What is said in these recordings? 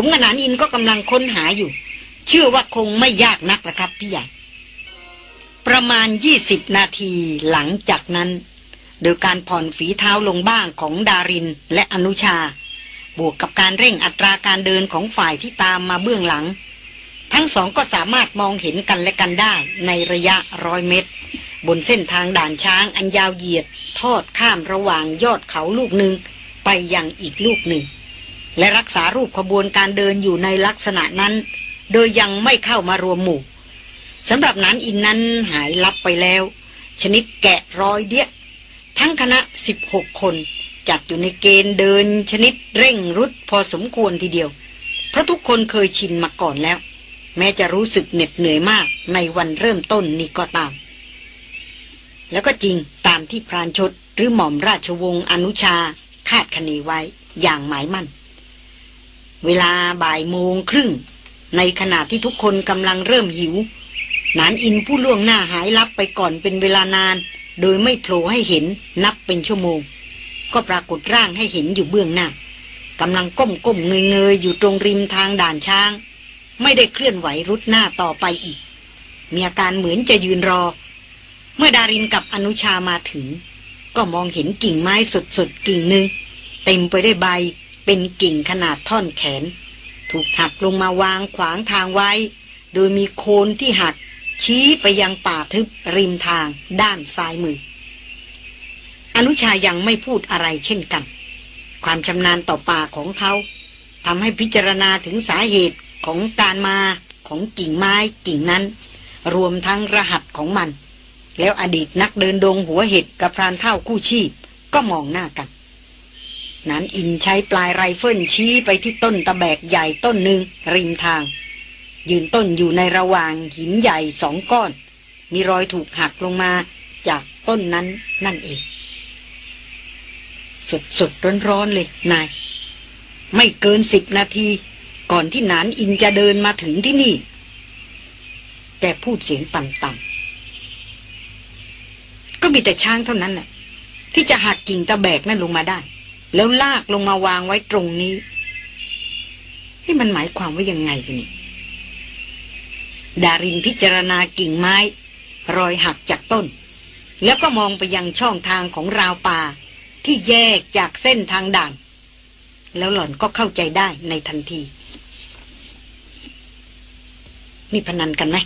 ผมกับนานอินก็กำลังค้นหาอยู่ เชื่อว่าคงไม่ยากนักนะครับพี่ใหญ่ ประมาณยี่สิบนาทีหลังจากนั้น โดยการผ่อนฝีเท้าลงบ้างของดารินและอนุชา บวกกับการเร่งอัตราการเดินของฝ่ายที่ตามมาเบื้องหลัง ทั้งสองก็สามารถมองเห็นกันและกันได้ในระยะร้อยเมตร บนเส้นทางด่านช้างอันยาวเหยียด ทอดข้ามระหว่างยอดเขาลูกหนึ่งไปยังอีกลูกหนึ่ง และรักษารูปขบวนการเดินอยู่ในลักษณะนั้น โดยยังไม่เข้ามารวมหมู่สำหรับนั้นอินนั้นหายลับไปแล้ว ชนิดแกะรอยเดียทั้งคณะ 16 คนจัดอยู่ในเกณฑ์เดินชนิดเร่งรุดพอสมควรทีเดียว เพราะทุกคนเคยชินมาก่อนแล้ว แม้จะรู้สึกเหน็ดเหนื่อยมากในวันเริ่มต้นนี้ก็ตาม แล้วก็จริงตามที่พรานชดหรือหม่อมราชวงศ์อนุชาคาดคะเนไว้อย่างหมายมั่น เวลาบ่ายโมงครึ่ง ในขณะที่ทุกคนกำลังเริ่มหิว นานอินผู้ล่วงหน้าหายลับไปก่อนเป็นเวลานาน โดยไม่โผล่ให้เห็นนับเป็นชั่วโมง ก็ปรากฏร่างให้เห็นอยู่เบื้องหน้ากำลังก้มก้มเงยเงยอยู่ตรงริมทางด่านช้าง ไม่ได้เคลื่อนไหวรุดหน้าต่อไปอีก มีอาการเหมือนจะยืนรอ เมื่อดารินกับอนุชามาถึง ก็มองเห็นกิ่งไม้สดๆกิ่งหนึ่งเต็มไปได้วยใบ เป็นกิ่งขนาดท่อนแขน ถูกหักลงมาวางขวางทางไว้ โดยมีโคนที่หัก ชี้ไปยังป่าทึบริมทางด้านซ้ายมือ อนุชายังไม่พูดอะไรเช่นกัน ความชำนาญต่อป่าของเขาทำให้พิจารณาถึงสาเหตุของการมาของกิ่งไม้กิ่งนั้น รวมทั้งรหัสของมัน แล้วอดีตนักเดินดงหัวเห็ดกับพรานเท่าคู่ชีพก็มองหน้ากัน นั้นอินใช้ปลายไรเฟิลชี้ไปที่ต้นตะแบกใหญ่ต้นหนึ่งริมทาง ยืนต้นอยู่ในระหว่างหินใหญ่สองก้อน มีรอยถูกหักลงมาจากต้นนั้นนั่นเอง สดสดร้อนร้อนเลยนาย ไม่เกินสิบนาที ก่อนที่นานอินจะเดินมาถึงที่นี่ แกพูดเสียงต่ำๆก็มีแต่ช้างเท่านั้นแหละที่จะหักกิ่งตะแบกนั่นลงมาได้ แล้วลากลงมาวางไว้ตรงนี้ที่มันหมายความว่ายังไงกันนี่ดารินพิจารณากิ่งไม้ รอยหักจากต้น แล้วก็มองไปยังช่องทางของราวป่า ที่แยกจากเส้นทางด่าน แล้วหล่อนก็เข้าใจได้ในทันที นี่พนันกันไหม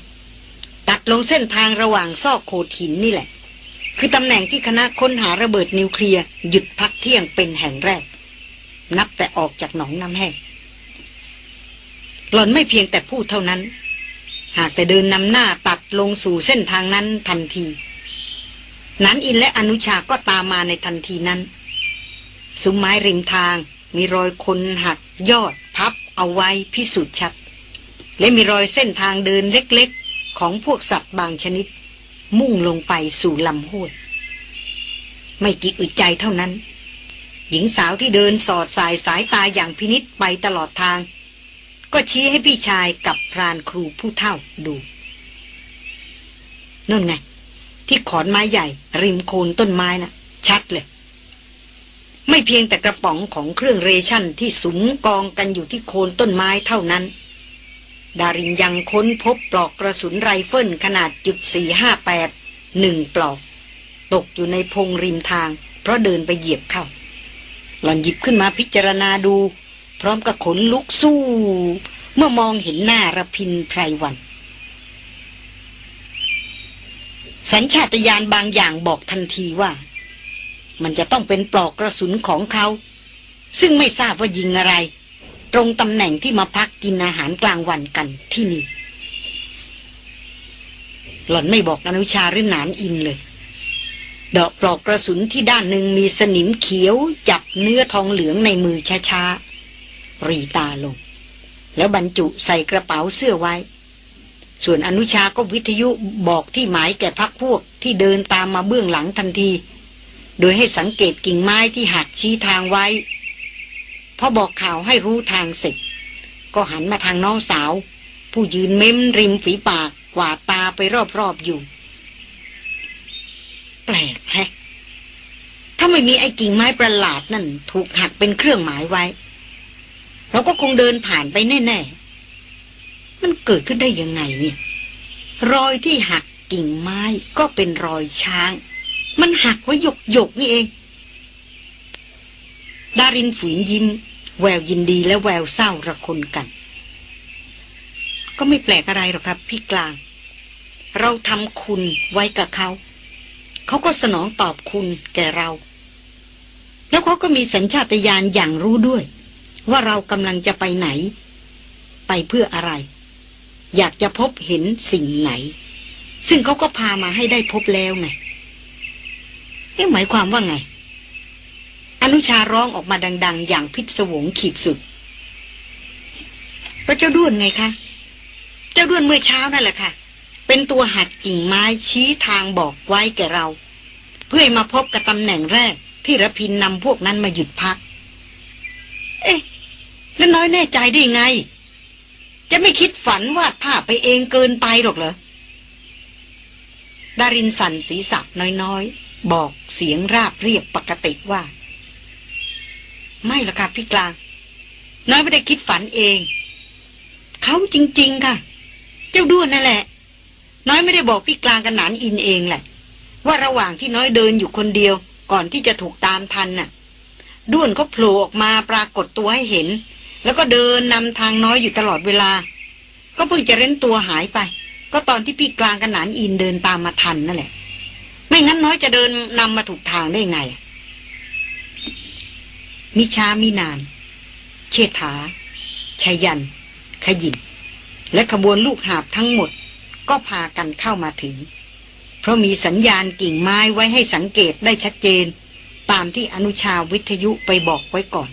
ตัดลงเส้นทางระหว่างซอกโขดหินนี่แหละ คือตำแหน่งที่คณะค้นหาระเบิดนิวเคลียร์หยุดพักเที่ยงเป็นแห่งแรก นับแต่ออกจากหนองน้ำแห้งหล่อนไม่เพียงแต่พูดเท่านั้น หากแต่เดินนำหน้าตัดลงสู่เส้นทางนั้นทันที นั้นอินและอนุชาก็ตามมาในทันทีนั้น ซุ้มไม้ริมทางมีรอยคนหักยอดพับเอาไว้พิสูจน์ชัด และมีรอยเส้นทางเดินเล็กๆ ของพวกสัตว์บางชนิด มุ่งลงไปสู่ลำห้วยไม่กี่อึดใจเท่านั้น หญิงสาวที่เดินสอดสายสายตาอย่างพินิษไปตลอดทาง ก็ชี้ให้พี่ชายกับพรานครูผู้เท่าดูนั่นไง ที่ขอนไม้ใหญ่ ริมโคนต้นไม้น่ะ ชัดเลย ไม่เพียงแต่กระป๋องของเครื่อง ration ที่สุมกองกันอยู่ที่โคนต้นไม้เท่านั้น ดารินยังค้นพบปลอกกระสุนไรเฟิลขนาดจุดสี่ห้าแปดหนึ่งปลอก ตกอยู่ในพงริมทาง เพราะเดินไปเหยียบเข้า หล่อนหยิบขึ้นมาพิจารณาดู พร้อมกับขนลุกสู้ เมื่อมองเห็นหน้าระพินไพรวัน สัญชาตญาณบางอย่างบอกทันทีว่า มันจะต้องเป็นปลอกกระสุนของเขา ซึ่งไม่ทราบว่ายิงอะไร ตรงตำแหน่งที่มาพักกินอาหารกลางวันกันที่นี่ หล่อนไม่บอกอนุชาหรือหนานอินเลย ดอกปลอกกระสุนที่ด้านหนึ่งมีสนิมเขียวจับเนื้อทองเหลืองในมือช้าๆ รีตาลง แล้วบรรจุใส่กระเป๋าเสื้อไว้ ส่วนอนุชาก็วิทยุบอกที่หมายแก่พักพวกที่เดินตามมาเบื้องหลังทันที โดยให้สังเกตกิ่งไม้ที่หักชี้ทางไว้ พอบอกข่าวให้รู้ทางเสร็จ ก็หันมาทางน้องสาว ผู้ยืนเม้มริมฝีปากกวาดตาไปรอบๆอยู่ แปลกแฮะถ้าไม่มีไอ้กิ่งไม้ประหลาดนั่น ถูกหักเป็นเครื่องหมายไว้ เราก็คงเดินผ่านไปแน่ๆ มันเกิดขึ้นได้ยังไงเนี่ย รอยที่หักกิ่งไม้ก็เป็นรอยช้าง มันหักไว้หยกหยกนี่เอง ดารินฝืนยิ้ม แววยินดีและแววเศร้าระคนกัน ก็ไม่แปลกอะไรหรอกครับ พี่กลาง เราทำคุณไว้กับเขา เขาก็สนองตอบคุณแก่เรา แล้วเขาก็มีสัญชาตญาณอย่างรู้ด้วย ว่าเรากำลังจะไปไหน ไปเพื่ออะไร อยากจะพบเห็นสิ่งไหน ซึ่งเขาก็พามาให้ได้พบแล้วไงนี่หมายความว่าไง อนุชาร้องออกมาดัง ๆ อย่างพิศวงขีดสุดพระเจ้าด้วนไงคะ เจ้าด้วนเมื่อเช้านั่นแหละค่ะ เป็นตัวหักกิ่งไม้ชี้ทางบอกไว้แก่เรา เพื่อมาพบกับตำแหน่งแรก ที่ระพินนำพวกนั้นมาหยุดพัก เอ๊ะ แล้วน้อยแน่ใจได้ไง จะไม่คิดฝันวาดภาพไปเองเกินไปหรอกเหรอดารินสันศีรษะน้อยๆ บอกเสียงราบเรียบปกติว่า ไม่หรอกค่ะพี่กลาง น้อยไม่ได้คิดฝันเอง เขาจริง ๆ ค่ะ เจ้าด้วนนั่นแหละ น้อยไม่ได้บอกพี่กลางกันหนานอินเองแหละ ว่าระหว่างที่น้อยเดินอยู่คนเดียว ก่อนที่จะถูกตามทันน่ะ ด้วนก็โผล่ออกมาปรากฏตัวให้เห็น แล้วก็เดินนำทางน้อยอยู่ตลอดเวลา ก็เพิ่งจะเร้นตัวหายไป ก็ตอนที่พี่กลางกันหนานอินเดินตามมาทันนั่นแหละ ไม่งั้นน้อยจะเดินนำมาถูกทางได้ไง มิช้ามินาน เชษฐาชายัน ขยิน และขบวนลูกหาบทั้งหมด ก็พากันเข้ามาถึง เพราะมีสัญญาณกิ่งไม้ไว้ให้สังเกตได้ชัดเจน ตามที่อนุชาวิทยุไปบอกไว้ก่อน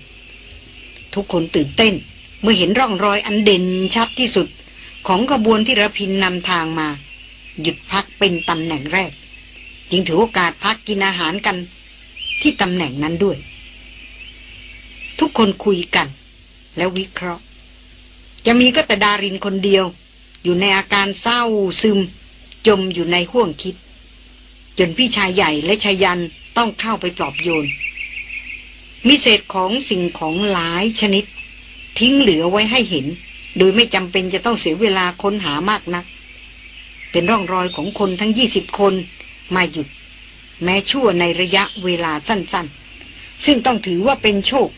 ทุกคนตื่นเต้นเมื่อเห็นร่องรอยอันเด่นชัดที่สุด ของขบวนที่ระพินนำทางมา หยุดพักเป็นตำแหน่งแรก จึงถือโอกาสพักกินอาหารกันที่ตำแหน่งนั้นด้วย ทุกคนคุยกัน แล้ววิเคราะห์ จะมีก็แต่ดารินคนเดียว อยู่ในอาการเศร้าซึม จมอยู่ในห่วงคิด จนพี่ชายใหญ่และชายันต้องเข้าไปปลอบโยน มีเศษของสิ่งของหลายชนิด ทิ้งเหลือไว้ให้เห็น โดยไม่จำเป็นจะต้องเสียเวลาค้นหามากนัก เป็นร่องรอยของคนทั้งยี่สิบคนมาหยุด แม้ชั่วในระยะเวลาสั้นๆ ซึ่งต้องถือว่าเป็นโชค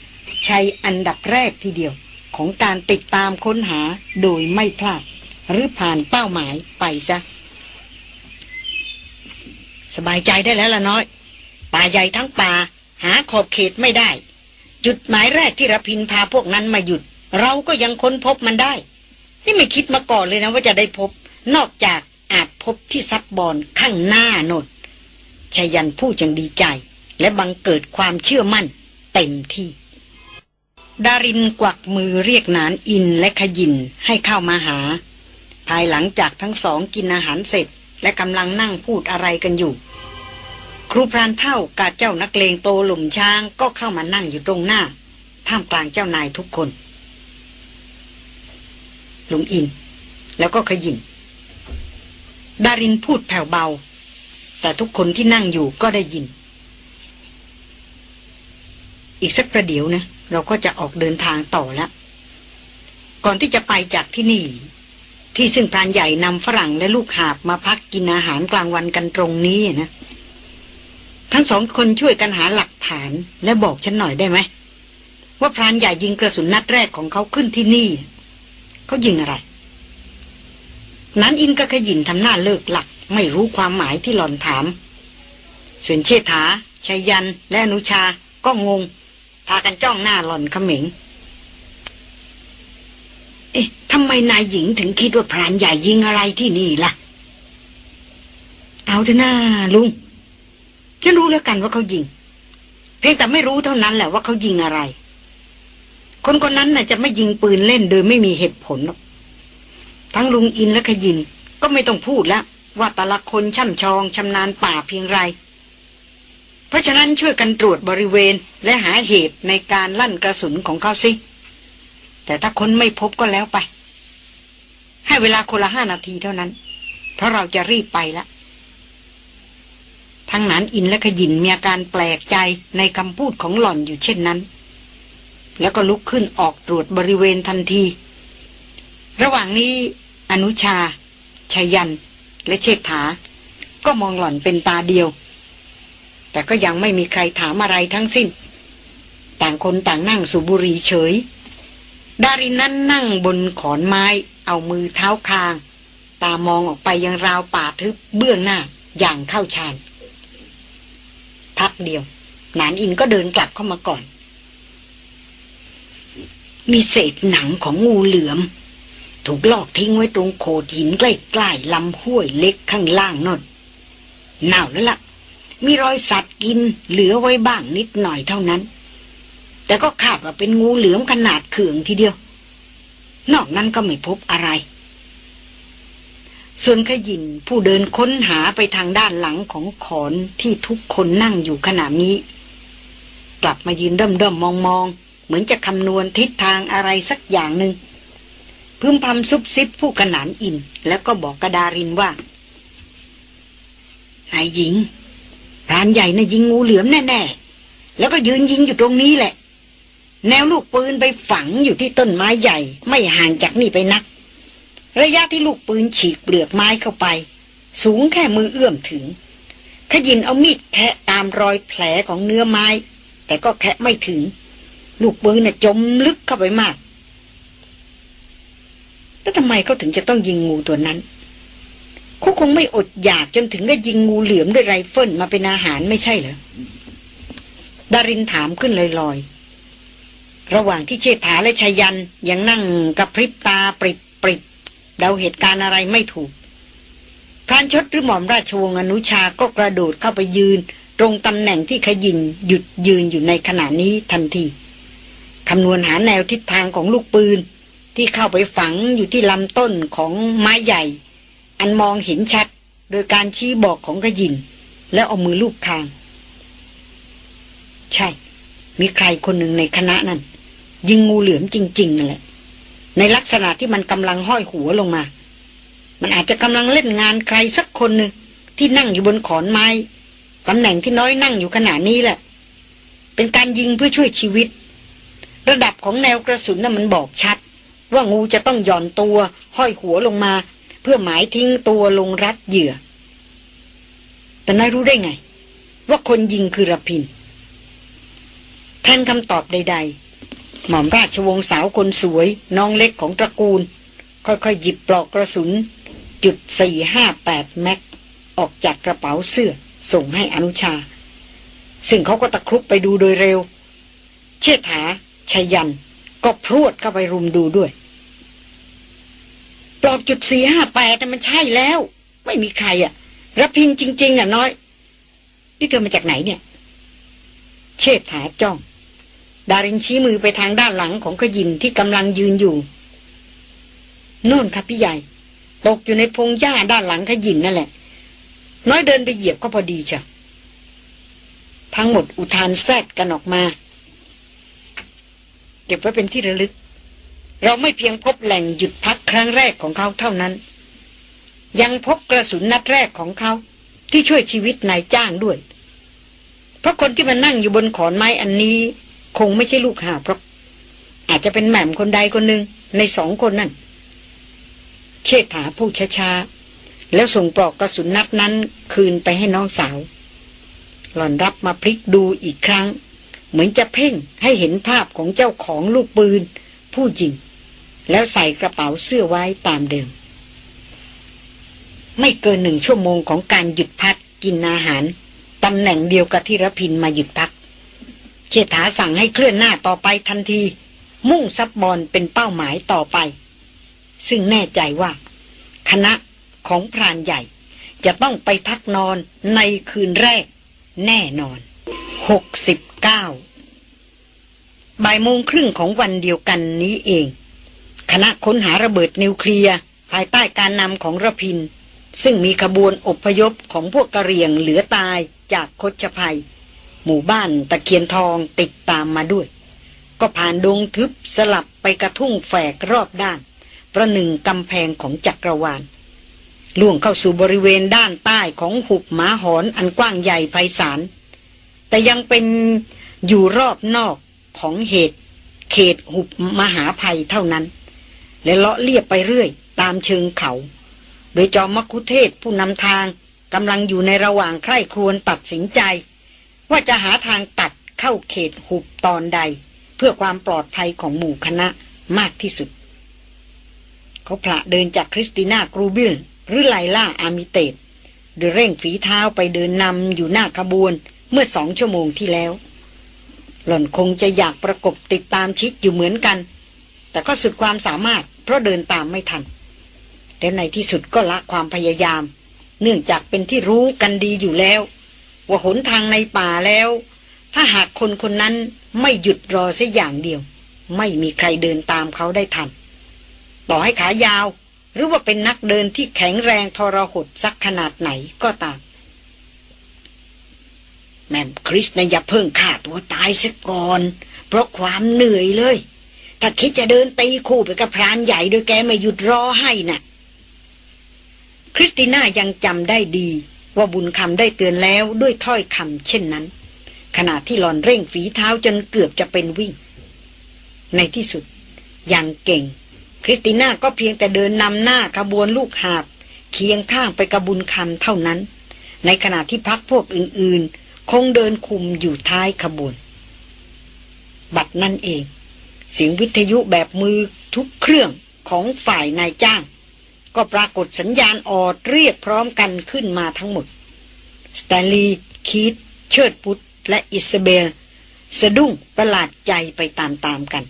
ชัยอันดับแรกทีเดียว ของการติดตามค้นหาโดยไม่พลาด หรือผ่านเป้าหมายไปซะ สบายใจได้แล้วล่ะน้อย ป่าใหญ่ทั้งป่า หาขอบเขตไม่ได้ จุดหมายแรกที่รพินพาพวกนั้นมาหยุด เราก็ยังค้นพบมันได้ นี่ไม่คิดมาก่อนเลยนะว่าจะได้พบ นอกจากอาจพบที่ซับบอนข้างหน้าโนดชายันพูดอย่างดีใจ และบังเกิดความเชื่อมั่น เต็มที่ ดารินกวักมือเรียกนานอินและขยินให้เข้ามาหา ภายหลังจากทั้งสองกินอาหารเสร็จ และกำลังนั่งพูดอะไรกันอยู่ ครูพรานเท่ากับเจ้านักเลงโตหลุมช้างก็เข้ามานั่งอยู่ตรงหน้า ท่ามกลางเจ้านายทุกคนลุงอิน แล้วก็ขยินดารินพูดแผ่วเบา แต่ทุกคนที่นั่งอยู่ก็ได้ยิน อีกสักประเดี๋ยวนะ เราก็จะออกเดินทางต่อแล้วก่อนที่จะไปจากที่นี่ ที่ซึ่งพรานใหญ่นำฝรั่งและลูกหาบมาพักกินอาหารกลางวันกันตรงนี้นะ ทั้งสองคนช่วยกันหาหลักฐานและบอกฉันหน่อยได้ไหม ว่าพรานใหญ่ยิงกระสุนนัดแรกของเขาขึ้นที่นี่ เขายิงอะไร นั้นอินกับขยินทำหน้าเลิกหลัก ไม่รู้ความหมายที่หล่อนถามส่วนเชษฐาชัยยันและอนุชาก็งงากันจ้องหน้าหล่อนเขม็งเอ๊ะทำไมนายหญิงถึงคิดว่าพรานใหญ่ยิงอะไรที่นี่ล่ะ เอาเถอะหน้าลุง ฉันรู้แล้วกันว่าเขายิง เพียงแต่ไม่รู้เท่านั้นแหละว่าเขายิงอะไร คนคนนั้นน่ะจะไม่ยิงปืนเล่นโดยไม่มีเหตุผลหรอก ทั้งลุงอินและขยินก็ไม่ต้องพูดแล้วว่าแต่ละคนช่ำชองชำนาญป่าเพียงไร เพราะฉะนั้นช่วยกันตรวจบริเวณและหาเหตุในการลั่นกระสุนของเขาสิแต่ถ้าคนไม่พบก็แล้วไป ให้เวลาคนละห้านาทีเท่านั้น เพราะเราจะรีบไปล้วทั้งนั้นอินและขยินมีอาการแปลกใจในคำพูดของหล่อนอยู่เช่นนั้น แล้วก็ลุกขึ้นออกตรวจบริเวณทันที ระหว่างนี้อนุชาชยัน และเชษฐา ก็มองหล่อนเป็นตาเดียว แต่ก็ยังไม่มีใครถามอะไรทั้งสิ้น ต่างคนต่างนั่งสูบบุหรี่เฉย ดารินนั้นนั่งบนขอนไม้ เอามือเท้าคาง ตามองออกไปยังราวป่าทึบเบื้องหน้าอย่างเข้าชานพักเดียวนานอินก็เดินกลับเข้ามาก่อน มีเศษหนังของงูเหลือม ถูกลอกทิ้งไว้ตรงโขดหินใกล้ๆลำห้วยเล็กข้างล่างนนเน่าแล้วละ่ะ มีรอยสัตว์กินเหลือไว้บ้างนิดหน่อยเท่านั้น แต่ก็คาดว่าเป็นงูเหลือมขนาดเขื่องทีเดียว นอกนั้นก็ไม่พบอะไร ส่วนขยินผู้เดินค้นหาไปทางด้านหลังของขอนที่ทุกคนนั่งอยู่ขณะนี้ กลับมายืนด้อมๆมมองๆ เหมือนจะคำนวณทิศทางอะไรสักอย่างหนึ่งพึมพำซุบซิบผู้ขนานอิน แล้วก็บอกกระดารินว่านายหญิง รานใหญ่นะ่ะยิงงูเหลือมแน่ๆ แล้วก็ยืนยิงอยู่ตรงนี้แหละ แนวลูกปืนไปฝังอยู่ที่ต้นไม้ใหญ่ ไม่ห่างจากนี่ไปนัก ระยะที่ลูกปืนฉีกเปลือกไม้เข้าไป สูงแค่มือเอื้อมถึง ขยินเอามีดแคะตามรอยแผลของเนื้อไม้ แต่ก็แคะไม่ถึง ลูกปืนน่ะจมลึกเข้าไปมากแล้วทำไมเขาถึงจะต้องยิงงูตัวนั้น เขาคงไม่อดอยากจนถึงก็ยิงงูเหลือมด้วยไรเฟิลมาเป็นอาหารไม่ใช่เหรอดารินถามขึ้นลอยๆ ระหว่างที่เชษฐาและชายันยังนั่งกับพริบตาปริบปริบเดาเหตุการณ์อะไรไม่ถูก พรานชดหรือหม่อมราชวงศ์อนุชาก็กระโดดเข้าไปยืน ตรงตำแหน่งที่ขยินหยุดยืนอยู่ในขณะนี้ทันทีคำนวณหาแนวทิศทางของลูกปืน ที่เข้าไปฝังอยู่ที่ลำต้นของไม้ใหญ่ อันมองเห็นชัดโดยการชี้บอกของกระยิน แล้วเอามือลูบคาง ใช่ มีใครคนหนึ่งในคณะนั้น ยิงงูเหลือมจริงๆนั่นแหละ ในลักษณะที่มันกำลังห้อยหัวลงมา มันอาจจะกำลังเล่นงานใครสักคนหนึ่งที่นั่งอยู่บนขอนไม้ตำแหน่งที่น้อยนั่งอยู่ขณะนี้แหละ เป็นการยิงเพื่อช่วยชีวิต ระดับของแนวกระสุนน่ะมันบอกชัด ว่างูจะต้องหย่อนตัว ห้อยหัวลงมา เพื่อหมายทิ้งตัวลงรัดเหยื่อ แต่นายรู้ได้ไง ว่าคนยิงคือระพิน แทนคำตอบใด ๆ หม่อมราชวงศ์สาวคนสวย น้องเล็กของตระกูล ค่อยๆหยิบปลอกกระสุน จุดสี่ห้าแปดแม็ก ออกจากกระเป๋าเสื้อ ส่งให้อนุชา ซึ่งเขาก็ตะครุบไปดูโดยเร็ว เชษฐาชยันก็พรวดเข้าไปรุมดูด้วย ปลอกจุดสี่ห้าแปดมันใช่แล้ว ไม่มีใครอะรับพินจริง ๆอะน้อย นี่เธอมาจากไหนเนี่ย เชิดถาจ้อง ดารินชี้มือไปทางด้านหลังของขยินที่กำลังยืนอยู่โน่นครับพี่ใหญ่ ตกอยู่ในพงหญ้าด้านหลังขยินนั่นแหละ น้อยเดินไปเหยียบก็พอดีจ้ะทั้งหมดอุทานแซดกันออกมา เก็บไว้เป็นที่ระลึก เราไม่เพียงพบแหล่งหยุดพักครั้งแรกของเขาเท่านั้น ยังพบกระสุนนัดแรกของเขาที่ช่วยชีวิตนายจ้างด้วย เพราะคนที่มานั่งอยู่บนขอนไม้อันนี้ คงไม่ใช่ลูกหาเพราะอาจจะเป็นแหม่มคนใดคนหนึ่งในสองคนนั่น เชษฐาผู้ช้าๆ แล้วส่งปลอกกระสุนนัดนั้นคืนไปให้น้องสาว หล่อนรับมาพลิกดูอีกครั้ง เหมือนจะเพ่งให้เห็นภาพของเจ้าของลูกปืน ผู้ยิง แล้วใส่กระเป๋าเสื้อไว้ตามเดิม ไม่เกินหนึ่งชั่วโมงของการหยุดพักกินอาหารตำแหน่งเดียวกับที่รพินมาหยุดพัก เชษฐาสั่งให้เคลื่อนหน้าต่อไปทันที มุ่งซับบอลเป็นเป้าหมายต่อไป ซึ่งแน่ใจว่า คณะของพรานใหญ่ จะต้องไปพักนอนในคืนแรก แน่นอนหกสิบเก้าบ่ายโมงครึ่งของวันเดียวกันนี้เอง คณะค้นหาระเบิดนิวเคลียร์ภายใต้การนำของระพิน ซึ่งมีขบวนอพยพของพวกกะเหรี่ยงเหลือตายจากคดชภัย หมู่บ้านตะเคียนทองติดตามมาด้วย ก็ผ่านดงทึบสลับไปกระทุ่งแฝกรอบด้าน ประหนึ่งกำแพงของจักรวาลล่วงเข้าสู่บริเวณด้านใต้ของหุบหมาหอนอันกว้างใหญ่ไพศาล แต่ยังเป็นอยู่รอบนอกของเหตุ เขตหุบมหาภัยเท่านั้น และเลาะเลียบไปเรื่อย ตามเชิงเขา โดยจอมมักคุเทศผู้นำทางกำลังอยู่ในระหว่างใคร่ครวญตัดสินใจ ว่าจะหาทางตัดเข้าเขตหุบตอนใด เพื่อความปลอดภัยของหมู่คณะมากที่สุด เขาพระเดินจากคริสติน่ากรูบิล หรือไลล่าอามิเตตโดยเร่งฝีเท้าไปเดินนำอยู่หน้าขบวนเมื่อสองชั่วโมงที่แล้ว หล่อนคงจะอยากประกบติดตามชิดอยู่เหมือนกัน แต่ก็สุดความสามารถ เพราะเดินตามไม่ทัน และในที่สุดก็ละความพยายาม เนื่องจากเป็นที่รู้กันดีอยู่แล้ว ว่าหนทางในป่าแล้ว ถ้าหากคนคนนั้นไม่หยุดรอสัอย่างเดียว ไม่มีใครเดินตามเขาได้ทัน ต่อให้ขายาว หรือว่าเป็นนักเดินที่แข็งแรงทรหดสักขนาดไหนก็ตามแม่มคริสนะอย่าเพิ่งฆ่าตัวตายซะก่อน เพราะความเหนื่อยเลย ถ้าคิดจะเดินตีคู่ไปกับพรานใหญ่โดยแกไม่หยุดรอให้นะ่ะ คริสติน่ายังจำได้ดี ว่าบุญคำได้เตือนแล้วด้วยถ้อยคำเช่นนั้น ขณะที่หลอนเร่งฝีเท้าจนเกือบจะเป็นวิ่ง ในที่สุด อยังเก่ง คริสติน่าก็เพียงแต่เดินนำหน้าขบวนลูกหาบ เคียงข้างไปกระบุญคำเท่านั้น ในขณะที่พักพวกอื่น ๆ คงเดินคุมอยู่ท้ายขบวน บัดนั่นเอง เสียงวิทยุแบบมือทุกเครื่องของฝ่ายนายจ้าง ก็ปรากฏสัญญาณออดเรียกพร้อมกันขึ้นมาทั้งหมด สแตลีคีตเชิดพุทธและอิสเบล สะดุ้งประหลาดใจไปตามๆกัน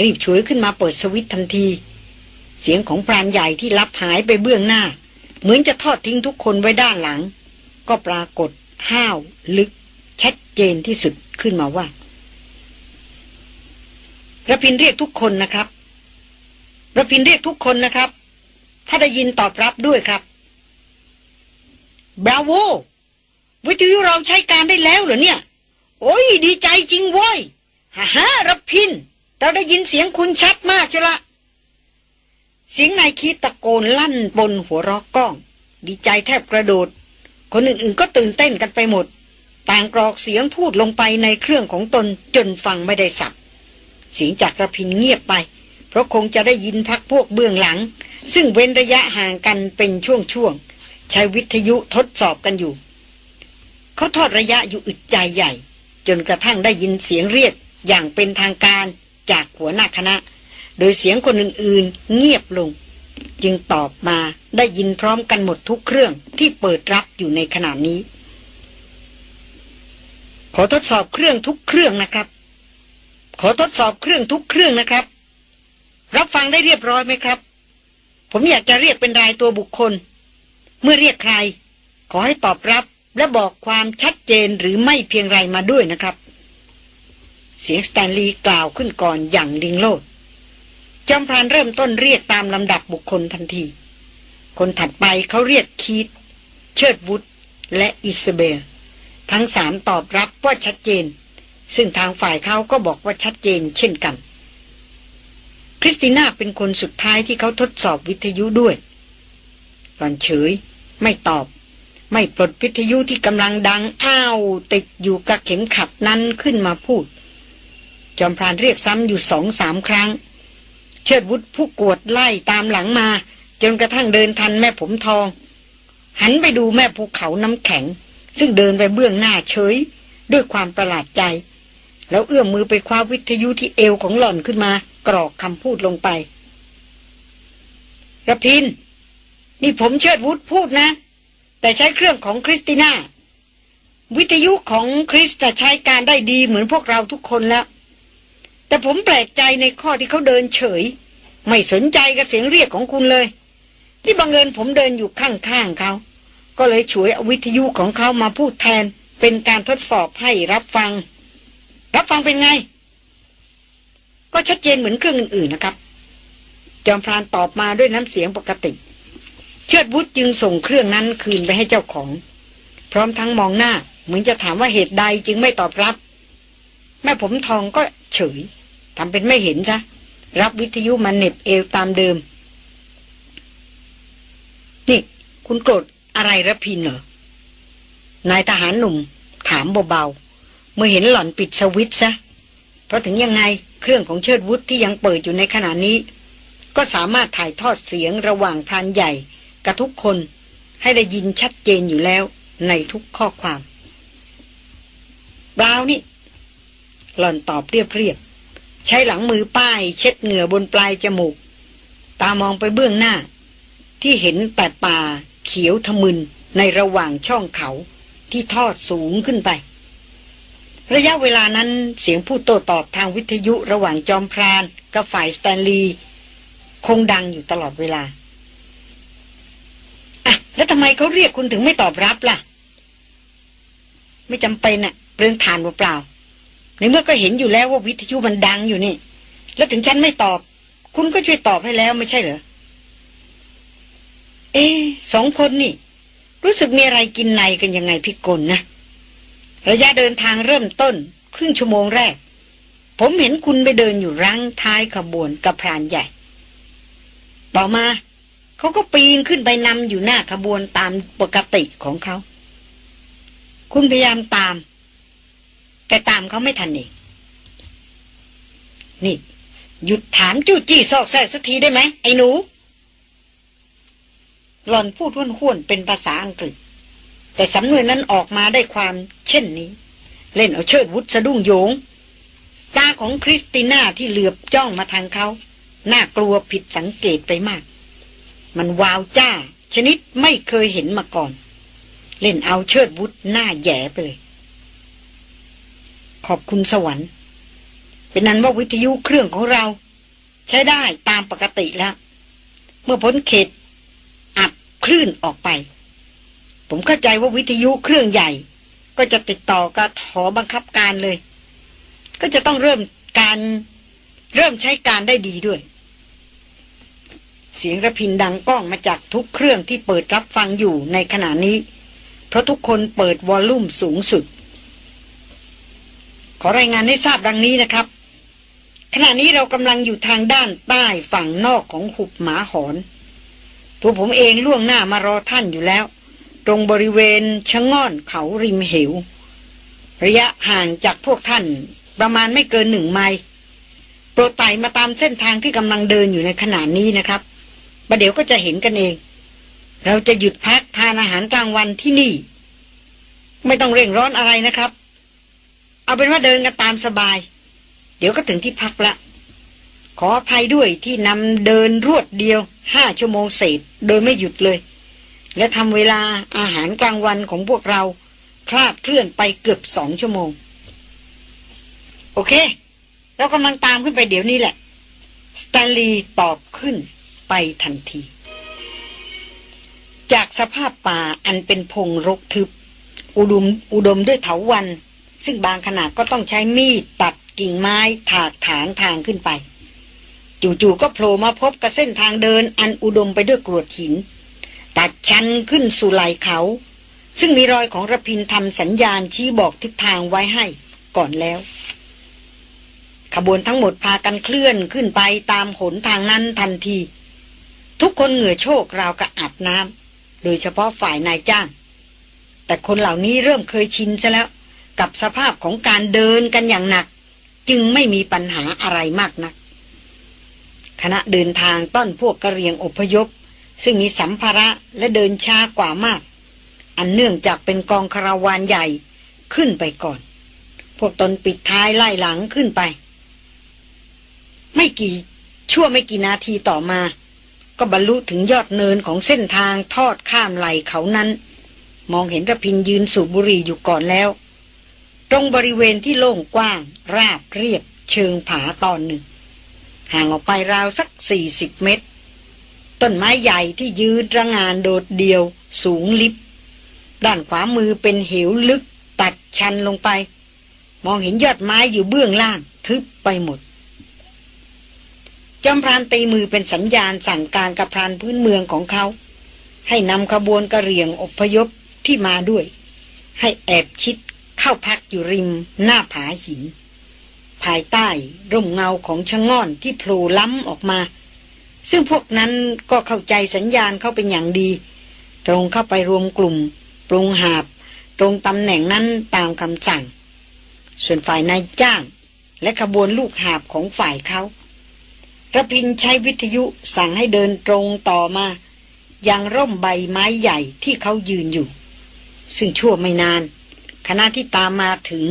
รีบช่วยขึ้นมาเปิดสวิตทันที เสียงของพรานใหญ่ที่ลับหายไปเบื้องหน้า เหมือนจะทอดทิ้งทุกคนไว้ด้านหลัง ก็ปรากฏห้าวลึกชัดเจนที่สุดขึ้นมาว่า ระพินเรียกทุกคนนะครับระพินเรียกทุกคนนะครับ ถ้าได้ยินตอบรับด้วยครับบราโววิทยุเราใช้การได้แล้วเหรอเนี่ย โอ้ยดีใจจริงเว้ยฮ่าฮ่าระพิน เราได้ยินเสียงคุณชัดมากใช่ละเสียงนายคีตะโกนลั่นบนหัวรอกกล้อง ดีใจแทบกระโดด คนอื่นๆก็ตื่นเต้นกันไปหมด ต่างกรอกเสียงพูดลงไปในเครื่องของตนจนฟังไม่ได้สับ เสียงจากระพินเงียบไป เพราะคงจะได้ยินพักพวกเบื้องหลัง ซึ่งเว้นระยะห่างกันเป็นช่วงๆใช้วิทยุทดสอบกันอยู่ เขาทอดระยะอยู่อึดใจใหญ่ จนกระทั่งได้ยินเสียงเรียกอย่างเป็นทางการจากหัวหน้าคณะ โดยเสียงคนอื่นๆ เงียบลง จึงตอบมาได้ยินพร้อมกันหมดทุกเครื่องที่เปิดรับอยู่ในขณะนี้ ขอทดสอบเครื่องทุกเครื่องนะครับ ขอทดสอบเครื่องทุกเครื่องนะครับ รับฟังได้เรียบร้อยไหมครับ ผมอยากจะเรียกเป็นรายตัวบุคคล เมื่อเรียกใคร ขอให้ตอบรับและบอกความชัดเจนหรือไม่เพียงไรมาด้วยนะครับ เสียงสแตนลีย์กล่าวขึ้นก่อนอย่างลิงโลดจอมพรานเริ่มต้นเรียกตามลำดับบุคคลทันที คนถัดไปเขาเรียกคีท เชิดวุธ และอิสเบลทั้งสามตอบรับว่าชัดเจน ซึ่งทางฝ่ายเขาก็บอกว่าชัดเจนเช่นกัน คริสติน่าเป็นคนสุดท้ายที่เขาทดสอบวิทยุด้วยหล่อนเฉย ไม่ตอบ ไม่ปลดวิทยุที่กำลังดังอ้าวติดอยู่กับเข็มขัดนั้นขึ้นมาพูด จอมพรานเรียกซ้ำอยู่สองสามครั้ง เชิดวุฒผู้กวดไล่ตามหลังมา จนกระทั่งเดินทันแม่ผมทอง หันไปดูแม่ภูเขาน้ำแข็ง ซึ่งเดินไปเบื้องหน้าเฉยด้วยความประหลาดใจ แล้วเอื้อมมือไปคว้าวิทยุที่เอวของหล่อนขึ้นมา กรอกคำพูดลงไประพิน นี่ผมเชิดวุฒพูดนะ แต่ใช้เครื่องของคริสติน่า วิทยุของคริสจะใช้การได้ดีเหมือนพวกเราทุกคนแล้ว แต่ผมแปลกใจในข้อที่เขาเดินเฉย ไม่สนใจกับเสียงเรียกของคุณเลย ที่บังเอิญผมเดินอยู่ข้างๆเขา ก็เลยฉวยเอาวิทยุของเขามาพูดแทนเป็นการทดสอบให้รับฟัง รับฟังเป็นไง ก็ชัดเจนเหมือนเครื่องอื่นๆนะครับ จอมพรานตอบมาด้วยน้ำเสียงปกติ เชิดวุฒจึงส่งเครื่องนั้นคืนไปให้เจ้าของ พร้อมทั้งมองหน้า เหมือนจะถามว่าเหตุใดจึงไม่ตอบรับ แม่ผมทองก็เฉยทำเป็นไม่เห็นซะรับวิทยุมาเน็บเอวตามเดิม นี่ คุณโกรธอะไรระพินเหรอนายทหารหนุ่ม ถามเบาๆ เมื่อเห็นหล่อนปิดสวิตซ์ซะ เพราะถึงยังไงเครื่องของเชิดวุฒที่ยังเปิดอยู่ในขณะนี้ ก็สามารถถ่ายทอดเสียงระหว่างพรานใหญ่กับทุกคนให้ได้ยินชัดเจนอยู่แล้วในทุกข้อความเปล่านี่ หล่อนตอบเรียบเรียบใช้หลังมือป้ายเช็ดเหงื่อบนปลายจมูก ตามองไปเบื้องหน้า ที่เห็นแต่ป่าเขียวทะมึนในระหว่างช่องเขาที่ทอดสูงขึ้นไป ระยะเวลานั้นเสียงพูดโต้ตอบทางวิทยุระหว่างจอมพรานกับฝ่ายสแตนลีย์คงดังอยู่ตลอดเวลาอะแล้วทำไมเขาเรียกคุณถึงไม่ตอบรับล่ะ ไม่จำเป็นอะเรื่องทานเปล่าในเมื่อก็เห็นอยู่แล้วว่าวิทยุมันดังอยู่นี่ แล้วถึงฉันไม่ตอบ คุณก็ช่วยตอบให้แล้วไม่ใช่เหรอ เอ๊สองคนนี่ รู้สึกมีอะไรกินในกันยังไงพี่กลนะ ระยะเดินทางเริ่มต้น ครึ่งชั่วโมงแรก ผมเห็นคุณไปเดินอยู่รังท้ายขบวนกับพรานใหญ่ ต่อมา เขาก็ปีนขึ้นไปนำอยู่หน้าขบวนตามปกติของเขา คุณพยายามตาม แต่ตามเขาไม่ทันเองนี่ หยุดถามจู้จี้ซอกแซกสักทีได้ไหมไอ้หนูหล่อนพูดห้วนห้วนเป็นภาษาอังกฤษ แต่สำนวนนั้นออกมาได้ความเช่นนี้ เล่นเอาเชิดวุฒสะดุ้งโยง ตาของคริสติน่าที่เหลือบจ้องมาทางเขาน่ากลัวผิดสังเกตไปมาก มันวาวจ้า ชนิดไม่เคยเห็นมาก่อน เล่นเอาเชิดวุฒหน้าแย่ไปเลย ขอบคุณสวรรค์ เป็นนั้นว่าวิทยุเครื่องของเรา ใช้ได้ตามปกติแล้ว เมื่อพ้นเขตอับคลื่นออกไป ผมเข้าใจว่าวิทยุเครื่องใหญ่ ก็จะติดต่อกับหอบังคับการเลย ก็จะต้องเริ่มการเริ่มใช้การได้ดีด้วย เสียงระพินดังก้องมาจากทุกเครื่องที่เปิดรับฟังอยู่ในขณะนี้ เพราะทุกคนเปิดวอลลุ่มสูงสุด ขอรายงานให้ทราบดังนี้นะครับ ขณะนี้เรากำลังอยู่ทางด้านใต้ฝั่งนอกของหุบหมาหอน ตัวผมเองล่วงหน้ามารอท่านอยู่แล้ว ตรงบริเวณชะง่อนเขาริมเหว ระยะห่างจากพวกท่านประมาณไม่เกินหนึ่งไมล์โปรดไต่มาตามเส้นทางที่กำลังเดินอยู่ในขณะนี้นะครับประเดี๋ยวก็จะเห็นกันเอง เราจะหยุดพักทานอาหารกลางวันที่นี่ ไม่ต้องเร่งร้อนอะไรนะครับ เอาเป็นว่าเดินกันตามสบาย เดี๋ยวก็ถึงที่พักละ ขออภัยด้วยที่นำเดินรวดเดียวห้าชั่วโมงเศษโดยไม่หยุดเลย และทำเวลาอาหารกลางวันของพวกเรา คลาดเคลื่อนไปเกือบสองชั่วโมง โอเค เรากำลังตามขึ้นไปเดี๋ยวนี้แหละ สตนลีตอบขึ้นไปทันที จากสภาพป่าอันเป็นพงรกทึบ อุดมอุดมด้วยเถาวัน ซึ่งบางขนาดก็ต้องใช้มีดตัดกิ่งไม้ถากถางทางขึ้นไป จู่ๆก็โผล่มาพบกับเส้นทางเดินอันอุดมไปด้วยกรวดหิน ตัดชันขึ้นสู่ไหลเขา ซึ่งมีรอยของระพินทำสัญญาณชี้บอกทิศทางไว้ให้ก่อนแล้ว ขบวนทั้งหมดพากันเคลื่อนขึ้นไปตามหนทางนั้นทันที ทุกคนเหงื่อโชกราวกับอาบน้ำโดยเฉพาะฝ่ายนายจ้าง แต่คนเหล่านี้เริ่มเคยชินซะแล้ว กับสภาพของการเดินกันอย่างหนัก จึงไม่มีปัญหาอะไรมากนัก คณะเดินทางต้นพวกกระเรียงอพยพ ซึ่งมีสัมภาระและเดินช้ากว่ามาก อันเนื่องจากเป็นกองคาราวานใหญ่ขึ้นไปก่อน พวกตนปิดท้ายไล่หลังขึ้นไป ไม่กี่ชั่วไม่กี่นาทีต่อมา ก็บรรลุถึงยอดเนินของเส้นทางทอดข้ามไหลเขานั้น มองเห็นระพินยืนสูบบุหรี่อยู่ก่อนแล้ว ตรงบริเวณที่โล่งกว้าง ราบเรียบเชิงผาตอนหนึ่ง ห่างออกไปราวสักสี่สิบเมตร ต้นไม้ใหญ่ที่ยืดระงานโดดเดียว สูงลิบ ด้านขวามือเป็นเหวลึกตัดชันลงไป มองเห็นยอดไม้อยู่เบื้องล่าง ทึบไปหมด จอมพรานตีมือเป็นสัญญาณสั่งการกับพรานพื้นเมืองของเขา ให้นำขบวนกระเรียงอพยพที่มาด้วย ให้แอบชิดเข้าพักอยู่ริมหน้าผาหิน ภายใต้ร่มเงาของชะง่อนที่โผล่ล้ำออกมา ซึ่งพวกนั้นก็เข้าใจสัญญาณเข้าเป็นอย่างดี ตรงเข้าไปรวมกลุ่ม ปรุงหาบ ตรงตำแหน่งนั้นตามคำสั่ง ส่วนฝ่ายนายจ้าง และขบวนลูกหาบของฝ่ายเขาระพินใช้วิทยุสั่งให้เดินตรงต่อมายังร่มใบไม้ใหญ่ที่เขายืนอยู่ ซึ่งชั่วไม่นาน คณะที่ตามมาถึง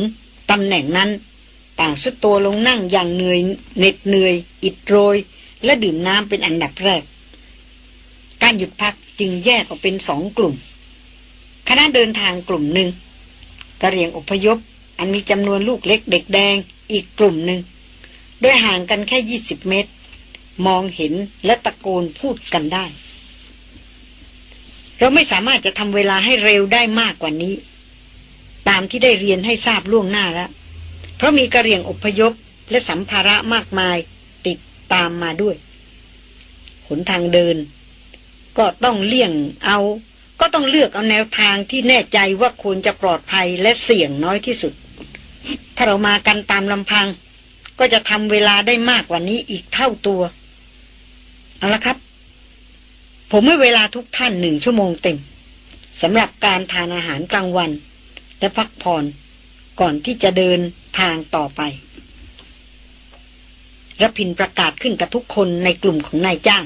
ตำแหน่งนั้น ต่างสุดตัวลงนั่งอย่างเหนื่อยเหน็ดเหนื่อย อิดโรย และดื่มน้ำเป็นอันดับแรก การหยุดพักจึงแยกออกเป็นสองกลุ่ม คณะเดินทางกลุ่มหนึ่งกระเรียงอพยพ อันมีจำนวนลูกเล็กเด็กแดงอีกกลุ่มหนึ่ง โดยห่างกันแค่ยี่สิบเมตร มองเห็นและตะโกนพูดกันได้ เราไม่สามารถจะทำเวลาให้เร็วได้มากกว่านี้ ตามที่ได้เรียนให้ทราบล่วงหน้าแล้ว เพราะมีกระเรียงอพยพและสัมภาระมากมาย ตามมาด้วย หนทางเดิน ก็ต้องเลี่ยงเอา ก็ต้องเลือกเอาแนวทางที่แน่ใจว่าควรจะปลอดภัยและเสี่ยงน้อยที่สุด ถ้าเรามากันตามลำพัง ก็จะทำเวลาได้มากกว่านี้อีกเท่าตัว เอาละครับ ผมให้เวลาทุกท่านหนึ่งชั่วโมงเต็มสำหรับการทานอาหารกลางวัน และพักผ่อนก่อนที่จะเดินทางต่อไป รพินประกาศขึ้นกับทุกคนในกลุ่มของนายจ้าง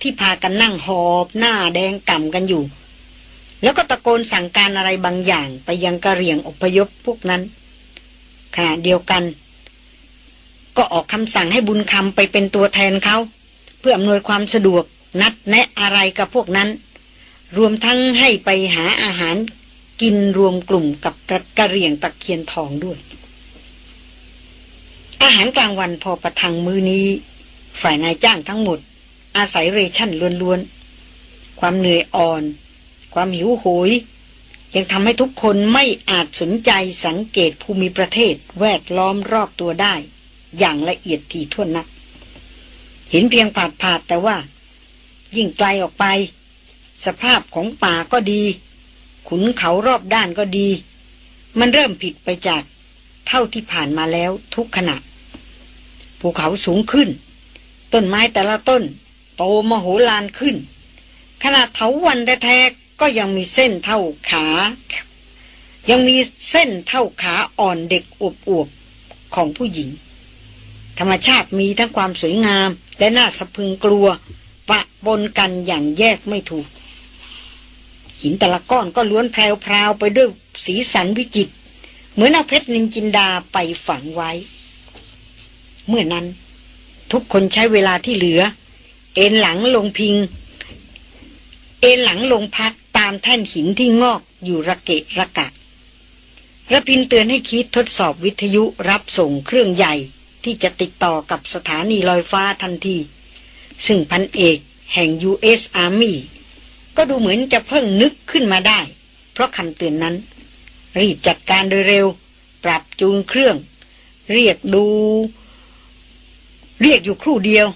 ที่พากันนั่งหอบหน้าแดงก่ำกันอยู่ แล้วก็ตะโกนสั่งการอะไรบางอย่างไปยังกระเหรี่ยงอพยพพวกนั้นขณะเดียวกัน ก็ออกคำสั่งให้บุญคำไปเป็นตัวแทนเขาเพื่ออำนวยความสะดวกนัดแนะอะไรกับพวกนั้น รวมทั้งให้ไปหาอาหารกินรวมกลุ่มกับกระกระเรียงตะเคียนทองด้วย อาหารกลางวันพอประทังมือนี้ ฝ่ายนายจ้างทั้งหมด อาศัยเรชั่นล้วนๆ ความเหนื่อยอ่อน ความหิวโหย ยังทำให้ทุกคนไม่อาจสนใจสังเกตภูมิประเทศแวดล้อมรอบตัวได้ อย่างละเอียดถี่ถ้วนนัก เห็นเพียงผาดผาดแต่ว่า ยิ่งไกลออกไป สภาพของป่าก็ดี ขุนเขารอบด้านก็ดี มันเริ่มผิดไปจากเท่าที่ผ่านมาแล้วทุกขณะ ภูเขาสูงขึ้น ต้นไม้แต่ละต้น โตมโหฬารขึ้น ขนาดเถาวันแท้ๆก็ยังมีเส้นเท่าขา ยังมีเส้นเท่าขาอ่อนเด็กอวบๆของผู้หญิง ธรรมชาติมีทั้งความสวยงามและน่าสะพึงกลัว ปะปนกันอย่างแยกไม่ถูก หินแต่ละก้อนก็ล้วนแพรวๆไปด้วยสีสันวิจิต เหมือนเอาเพชรนินจินดาไปฝังไว้ เมื่อนั้น ทุกคนใช้เวลาที่เหลือ เอ็นหลังลงพิง เอ็นหลังลงพักตามแท่นหินที่งอกอยู่ระเกะระกะระพินเตือนให้คิดทดสอบวิทยุรับส่งเครื่องใหญ่ที่จะติดต่อกับสถานีลอยฟ้าทันที ซึ่งพันเอกแห่ง U.S. Army ก็ดูเหมือนจะเพิ่งนึกขึ้นมาได้ เพราะคำเตือนนั้น รีบจัดการโดยเร็ว ปรับจูนเครื่อง เรียกดู เรียกอยู่ครู่เดียว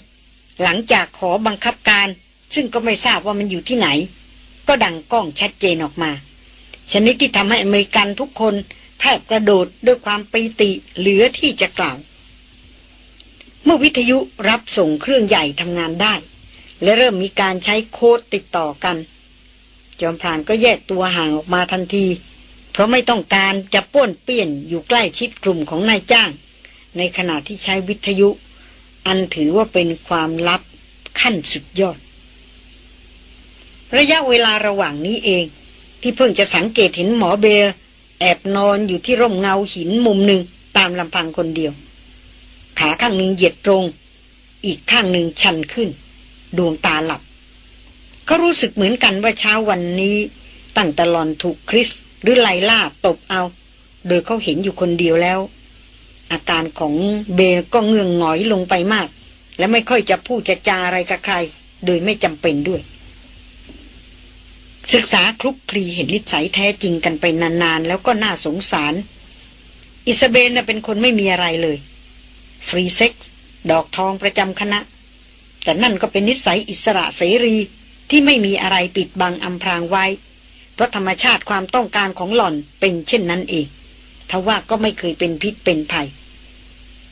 หลังจากขอบังคับการ ซึ่งก็ไม่ทราบว่ามันอยู่ที่ไหน ก็ดังกล้องชัดเจนออกมา ชนิดที่ทำให้อเมริกันทุกคนแทบกระโดดด้วยความปีติเหลือที่จะกล่าว เมื่อวิทยุรับส่งเครื่องใหญ่ทำงานได้ และเริ่มมีการใช้โค้ดติดต่อกัน จอมพรานก็แยกตัวห่างออกมาทันที เพราะไม่ต้องการจะป้วนเปี้ยนอยู่ใกล้ชิดกลุ่มของนายจ้าง ในขณะที่ใช้วิทยุ อันถือว่าเป็นความลับขั้นสุดยอด ระยะเวลาระหว่างนี้เอง ที่เพิ่งจะสังเกตเห็นหมอเบลแอบนอนอยู่ที่ร่มเงาหินมุมหนึ่งตามลำพังคนเดียว ขาข้างหนึ่งเหยียดตรง อีกข้างหนึ่งชันขึ้น ดวงตาหลับเขารู้สึกเหมือนกันว่าเช้าวันนี้ ตั้งแต่หลอนถูกคริสหรือไลล่าตบเอา โดยเขาเห็นอยู่คนเดียวแล้ว อาการของเบลก็เงืองหงอยลงไปมาก และไม่ค่อยจะพูดจะจาอะไรกับใคร โดยไม่จำเป็นด้วย ศึกษาคลุกคลีเห็นนิสัยแท้จริงกันไปนานๆ แล้วก็น่าสงสาร อิสเบนเป็นคนไม่มีอะไรเลย free sex ดอกทองประจำคณะ แต่นั่นก็เป็นนิสัยอิสระเสรีที่ไม่มีอะไรปิดบังอำพรางไว้ เพราะธรรมชาติความต้องการของหล่อนเป็นเช่นนั้นเองทว่าก็ไม่เคยเป็นพิษเป็นภัย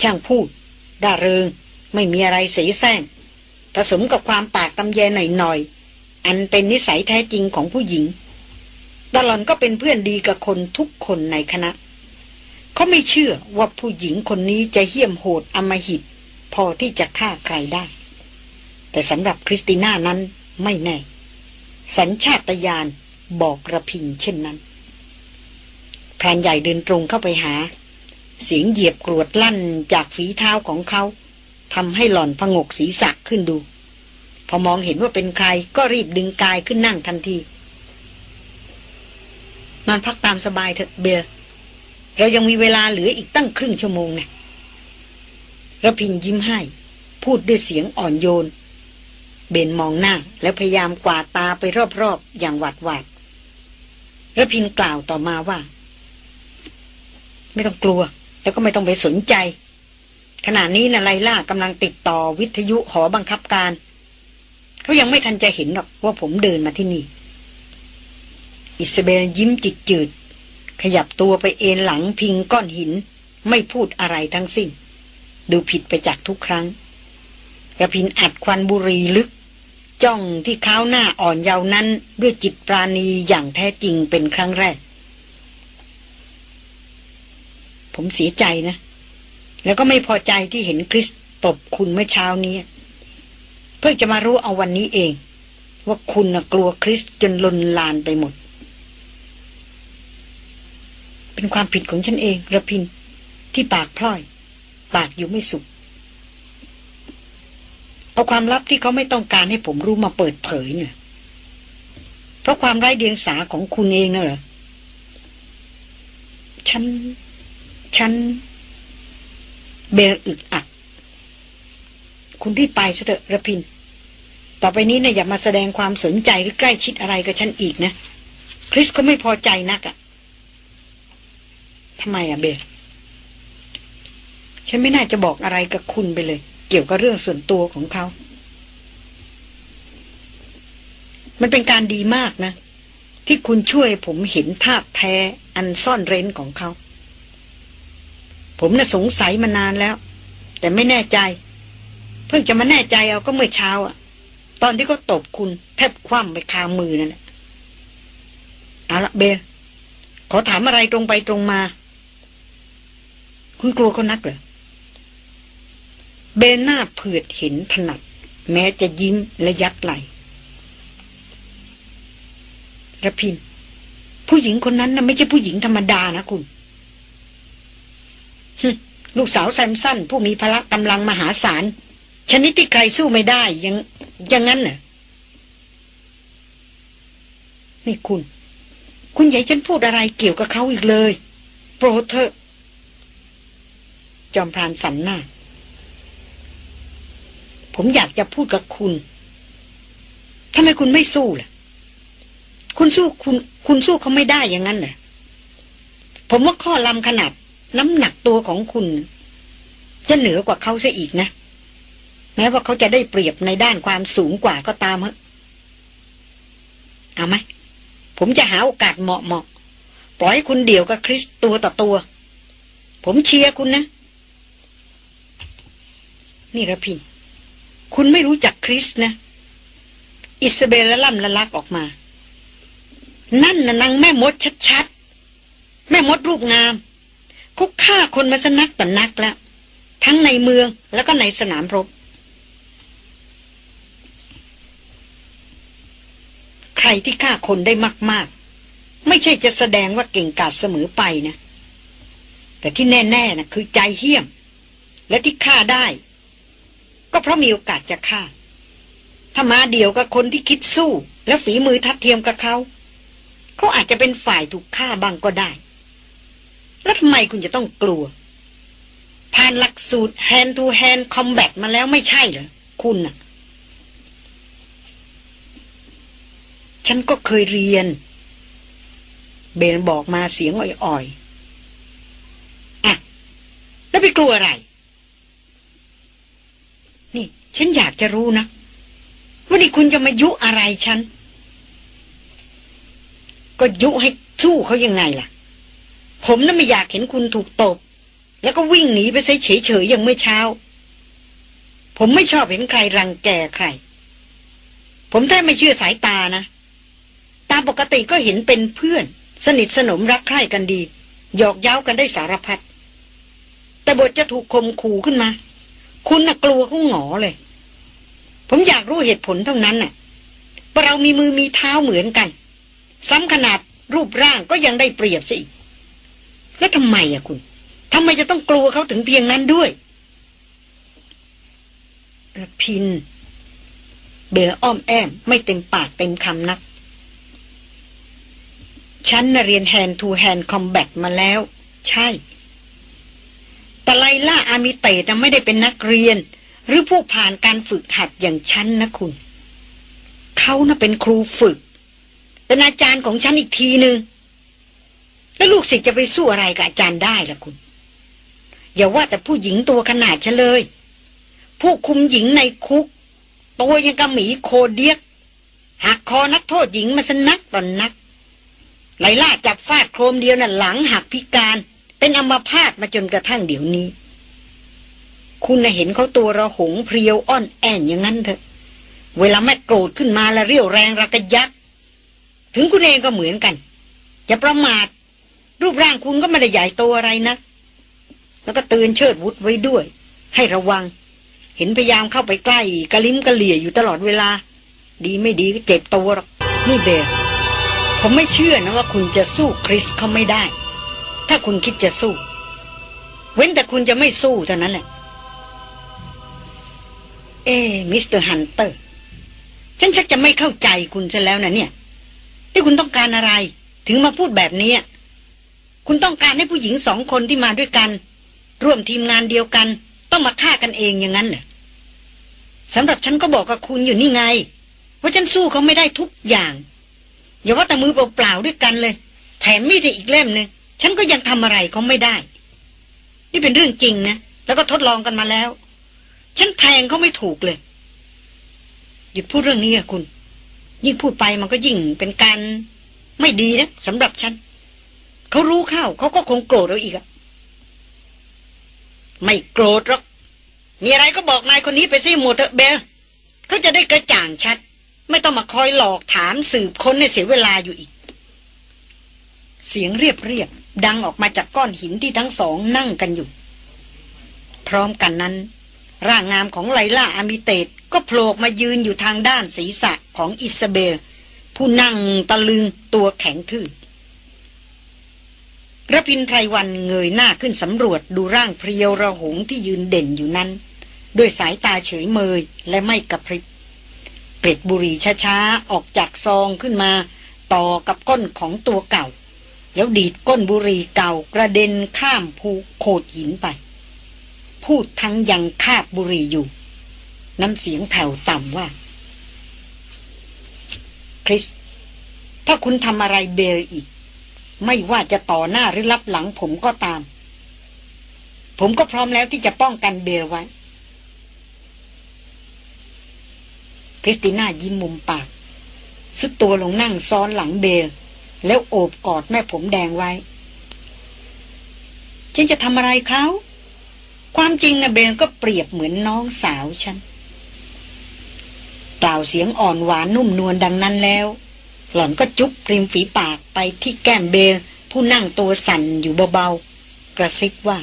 ช่างพูดร่าเริง ไม่มีอะไรเสแสร้งผสมกับความปากตำแยหน่อยๆ อันเป็นนิสัยแท้จริงของผู้หญิง แต่หล่อนก็เป็นเพื่อนดีกับคนทุกคนในคณะ เขาไม่เชื่อว่าผู้หญิงคนนี้จะเหี้ยมโหดอมหิต พอที่จะฆ่าใครได้ แต่สำหรับคริสติน่านั้นไม่แน่ สัญชาตญาณบอกระพินเช่นนั้นพรานใหญ่เดินตรงเข้าไปหา เสียงเหยียบกรวดลั่นจากฝีเท้าของเขาทำให้หล่อนพงกศีรษะขึ้นดู พอมองเห็นว่าเป็นใครก็รีบดึงกายขึ้นนั่งทันที นอนพักตามสบายเถอะเบลเรายังมีเวลาเหลืออีกตั้งครึ่งชั่วโมงนะระพินยิ้มให้ พูดด้วยเสียงอ่อนโยน เบนมองหน้าแล้วพยายามกวาดตาไปรอบๆอย่างหวาดหวาดระพินกล่าวต่อมาว่า ไม่ต้องกลัว แล้วก็ไม่ต้องไปสนใจ ขณะนี้นะไลล่ากำลังติดต่อวิทยุหอบังคับการ เขายังไม่ทันจะเห็นหรอกว่าผมเดินมาที่นี่ อิสเบลยิ้มจิตจืด ขยับตัวไปเอนหลังพิงก้อนหิน ไม่พูดอะไรทั้งสิ้น ดูผิดไปจากทุกครั้งกระพินอัดควันบุรีลึก จ้องที่ข้าวหน้าอ่อนเยาวนั้นด้วยจิตปราณีอย่างแท้จริงเป็นครั้งแรก ผมเสียใจนะ แล้วก็ไม่พอใจที่เห็นคริสตบคุณเมื่อเช้านี้ เพื่อจะมารู้เอาวันนี้เอง ว่าคุณนะกลัวคริสจนลนลานไปหมด เป็นความผิดของฉันเองระพินที่ปากพล่อย ปากอยู่ไม่สุขเอาความลับที่เขาไม่ต้องการให้ผมรู้มาเปิดเผยเนี่ยเพราะความไร้เดียงสาของคุณเองน่ะเหรอฉัน ฉัน เบลอึดอัดคุณที่ไปเถอะระพิน ต่อไปนี้นะอย่ามาแสดงความสนใจหรือใกล้ชิดอะไรกับฉันอีกนะ คริสก็ไม่พอใจนักอะทำไมอะเบลฉันไม่น่าจะบอกอะไรกับคุณไปเลย เกี่ยวกับเรื่องส่วนตัวของเขา มันเป็นการดีมากนะ ที่คุณช่วยผมเห็นธาตุแท้อันซ่อนเร้นของเขา ผมน่ะสงสัยมานานแล้ว แต่ไม่แน่ใจ เพิ่งจะมาแน่ใจเอาก็เมื่อเช้าอะตอนที่เขาตบคุณแทบคว่ำไปคามือนั่นแหละเอาละเบลขอถามอะไรตรงไปตรงมา คุณกลัวเขานักเหรอเบนหน้าเผือดเห็นถนัด แม้จะยิ้มและยักไหลระพิน ผู้หญิงคนนั้นนะ่ะไม่ใช่ผู้หญิงธรรมดานะคุณ ลูกสาวแซมสันผู้มีพละกำลังมหาศาล ชนิดที่ใครสู้ไม่ได้ยังยังงั้นน่ะ นี่คุณ คุณใหญ่ฉันพูดอะไรเกี่ยวกับเขาอีกเลย โปรดเถอะจอมพรานสันหน้า ผมอยากจะพูดกับคุณทำไมคุณไม่สู้ล่ะ คุณสู้คุณ คุณสู้เขาไม่ได้อย่างนั้นเหรอผมว่าข้อลำขนาด น้ำหนักตัวของคุณ จะเหนือกว่าเขาซะอีกนะ แม้ว่าเขาจะได้เปรียบในด้านความสูงกว่าก็ตามเถอะเอาไหมผมจะหาโอกาสเหมาะเหมาะปล่อยคุณเดี่ยวกับคริสตัวต่อตัว ผมเชียร์คุณนะ นี่ระพิน คุณไม่รู้จักคริสนะ อิสเบลละล่ำละลักออกมา นั่นน่ะนางแม่มดชัดๆ แม่มดรูปงาม คุกฆ่าคนมาสนักต่นักแล้ว ทั้งในเมืองแล้วก็ในสนามรบ ใครที่ฆ่าคนได้มาก ๆ ไม่ใช่จะแสดงว่าเก่งกาจเสมอไปนะ แต่ที่แน่ๆนะคือใจเหี้ยม และที่ฆ่าได้ ก็เพราะมีโอกาสจะฆ่า ถ้ามาเดียวกับคนที่คิดสู้ และฝีมือทัดเทียมกับเขา เขาอาจจะเป็นฝ่ายถูกฆ่าบ้างก็ได้ แล้วทำไมคุณจะต้องกลัว ผ่านหลักสูตร hand to hand combat มาแล้วไม่ใช่เหรอ คุณน่ะ ฉันก็เคยเรียน เบนบอกมาเสียงอ่อยๆ อะ แล้วไปกลัวอะไร นี่ ฉันอยากจะรู้นะว่านี่คุณจะมายุอะไรฉัน ก็ยุให้สู้เขายังไงล่ะ ผมน่ะไม่อยากเห็นคุณถูกตบ แล้วก็วิ่งหนีไปเฉยๆอย่างเมื่อเช้า ผมไม่ชอบเห็นใครรังแกใคร ผมแท้ไม่เชื่อสายตานะ ตามปกติก็เห็นเป็นเพื่อน สนิทสนมรักใคร่กันดี หยอกเย้ากันได้สารพัด แต่บทจะถูกคมขู่ขึ้นมา คุณน่ะกลัวเขาหงอเลย ผมอยากรู้เหตุผลเท่านั้นน่ะว่าเรามีมือมีเท้าเหมือนกัน ซ้ำขนาดรูปร่างก็ยังได้เปรียบสิ แล้วทำไมอะคุณทำไมจะต้องกลัวเขาถึงเพียงนั้นด้วยระพิน เบลอ้อมแอม ไม่เต็มปากเต็มคำนัก ฉันเรียน hand to hand combat มาแล้ว ใช่ แต่ไลล่าอามิเตตไม่ได้เป็นนักเรียน หรือผู้ผ่านการฝึกหัดอย่างฉันนะคุณ เขานะ่ะเป็นครูฝึก เป็นอาจารย์ของฉันอีกทีหนึง่ง แล้วลูกศิษย์จะไปสู้อะไรกับอาจารย์ได้ล่ะคุณ อย่าว่าแต่ผู้หญิงตัวขนาดฉันเลย ผู้คุมหญิงในคุก ตัวยังกระหมีโคเดียกหักคอนักโทษหญิงมาสนักตอนนักไลล่าจับฟาดโครมเดียวน่ะหลังหักพิการ เป็นอัมพาตมาจนกระทั่งเดี๋ยวนี้ คุณน่ะเห็นเขาตัวระหงเพรียวอ่อนแอนอย่างนั้นเถอะ เวลาแม่โกรธขึ้นมาล้วเรียวแรงระกยัก ถึงคุณเองก็เหมือนกันอย่าประมาท รูปร่างคุณก็ไม่ได้ใหญ่โตอะไรนะ แล้วก็เตือนเชิดวุฒไว้ด้วย ให้ระวัง เห็นพยายามเข้าไปใกล้กระลิ้มกระเหลี่ยอยู่ตลอดเวลา ดีไม่ดีก็เจ็บตัวหรอกนี่เบลผมไม่เชื่อนะว่าคุณจะสู้คริสเขาไม่ได้ ถ้าคุณคิดจะสู้ เว้นแต่คุณจะไม่สู้เท่านั้นแหละ เอ้ Mister Hunter ฉันชักจะไม่เข้าใจคุณซะแล้วนะเนี่ย ที่คุณต้องการอะไร ถึงมาพูดแบบนี้ คุณต้องการให้ผู้หญิงสองคนที่มาด้วยกัน ร่วมทีมงานเดียวกัน ต้องมาฆ่ากันเองอย่างนั้นเหรอสำหรับฉันก็บอกกับคุณอยู่นี่ไง ว่าฉันสู้เขาไม่ได้ทุกอย่าง อย่าว่าแต่มือเปล่าๆด้วยกันเลย แถมมีดอีกเล่มหนึ่งฉันก็ยังทำอะไรเขาไม่ได้ นี่เป็นเรื่องจริงนะ แล้วก็ทดลองกันมาแล้ว ฉันแทงเขาไม่ถูกเลย หยุดพูดเรื่องนี้อะคุณ ยิ่งพูดไปมันก็ยิ่งเป็นการไม่ดีนะสำหรับฉัน เขารู้เข้าเขาก็คงโกรธเราอีกอะไม่โกรธหรอก มีอะไรก็บอกนายคนนี้ไปซิหมดเถอะเบลเขาจะได้กระจ่างชัด ไม่ต้องมาคอยหลอกถามสืบค้นในเสียเวลาอยู่อีก เสียงเรียบเรียบดังออกมาจากก้อนหินที่ทั้งสองนั่งกันอยู่ พร้อมกันนั้น ร่างงามของไลล่าอามิเตตก็โผล่มายืนอยู่ทางด้านศีรษะของอิซาเบล ผู้นั่งตะลึงตัวแข็งทื่อ ระพินไพรวันเงยหน้าขึ้นสำรวจดูร่างเพรียวระหงที่ยืนเด่นอยู่นั้น ด้วยสายตาเฉยเมยและไม่กระพริบเกล็ดบุหรี่ช้าๆ ออกจากซองขึ้นมา ต่อกับก้นของตัวเก่า แล้วดีดก้นบุหรี่เก่ากระเด็นข้ามภูโขดหินไป พูดทั้งยังคาบบุหรี่อยู่ น้ำเสียงแผ่วต่ำว่า คริส ถ้าคุณทำอะไรเบลอีก ไม่ว่าจะต่อหน้าหรือรับหลังผมก็ตาม ผมก็พร้อมแล้วที่จะป้องกันเบลไว้คริสติน่ายิ้มมุมปาก สุดตัวลงนั่งซ้อนหลังเบล แล้วโอบกอดแม่ผมแดงไว้ ฉันจะทำอะไรเขา ความจริงนะเบลก็เปรียบเหมือนน้องสาวฉัน กล่าวเสียงอ่อนหวานนุ่มนวลดังนั้นแล้ว หล่อนก็จุ๊บริมฝีปากไปที่แก้มเบลผู้นั่งตัวสั่นอยู่เบาๆ กระซิบว่า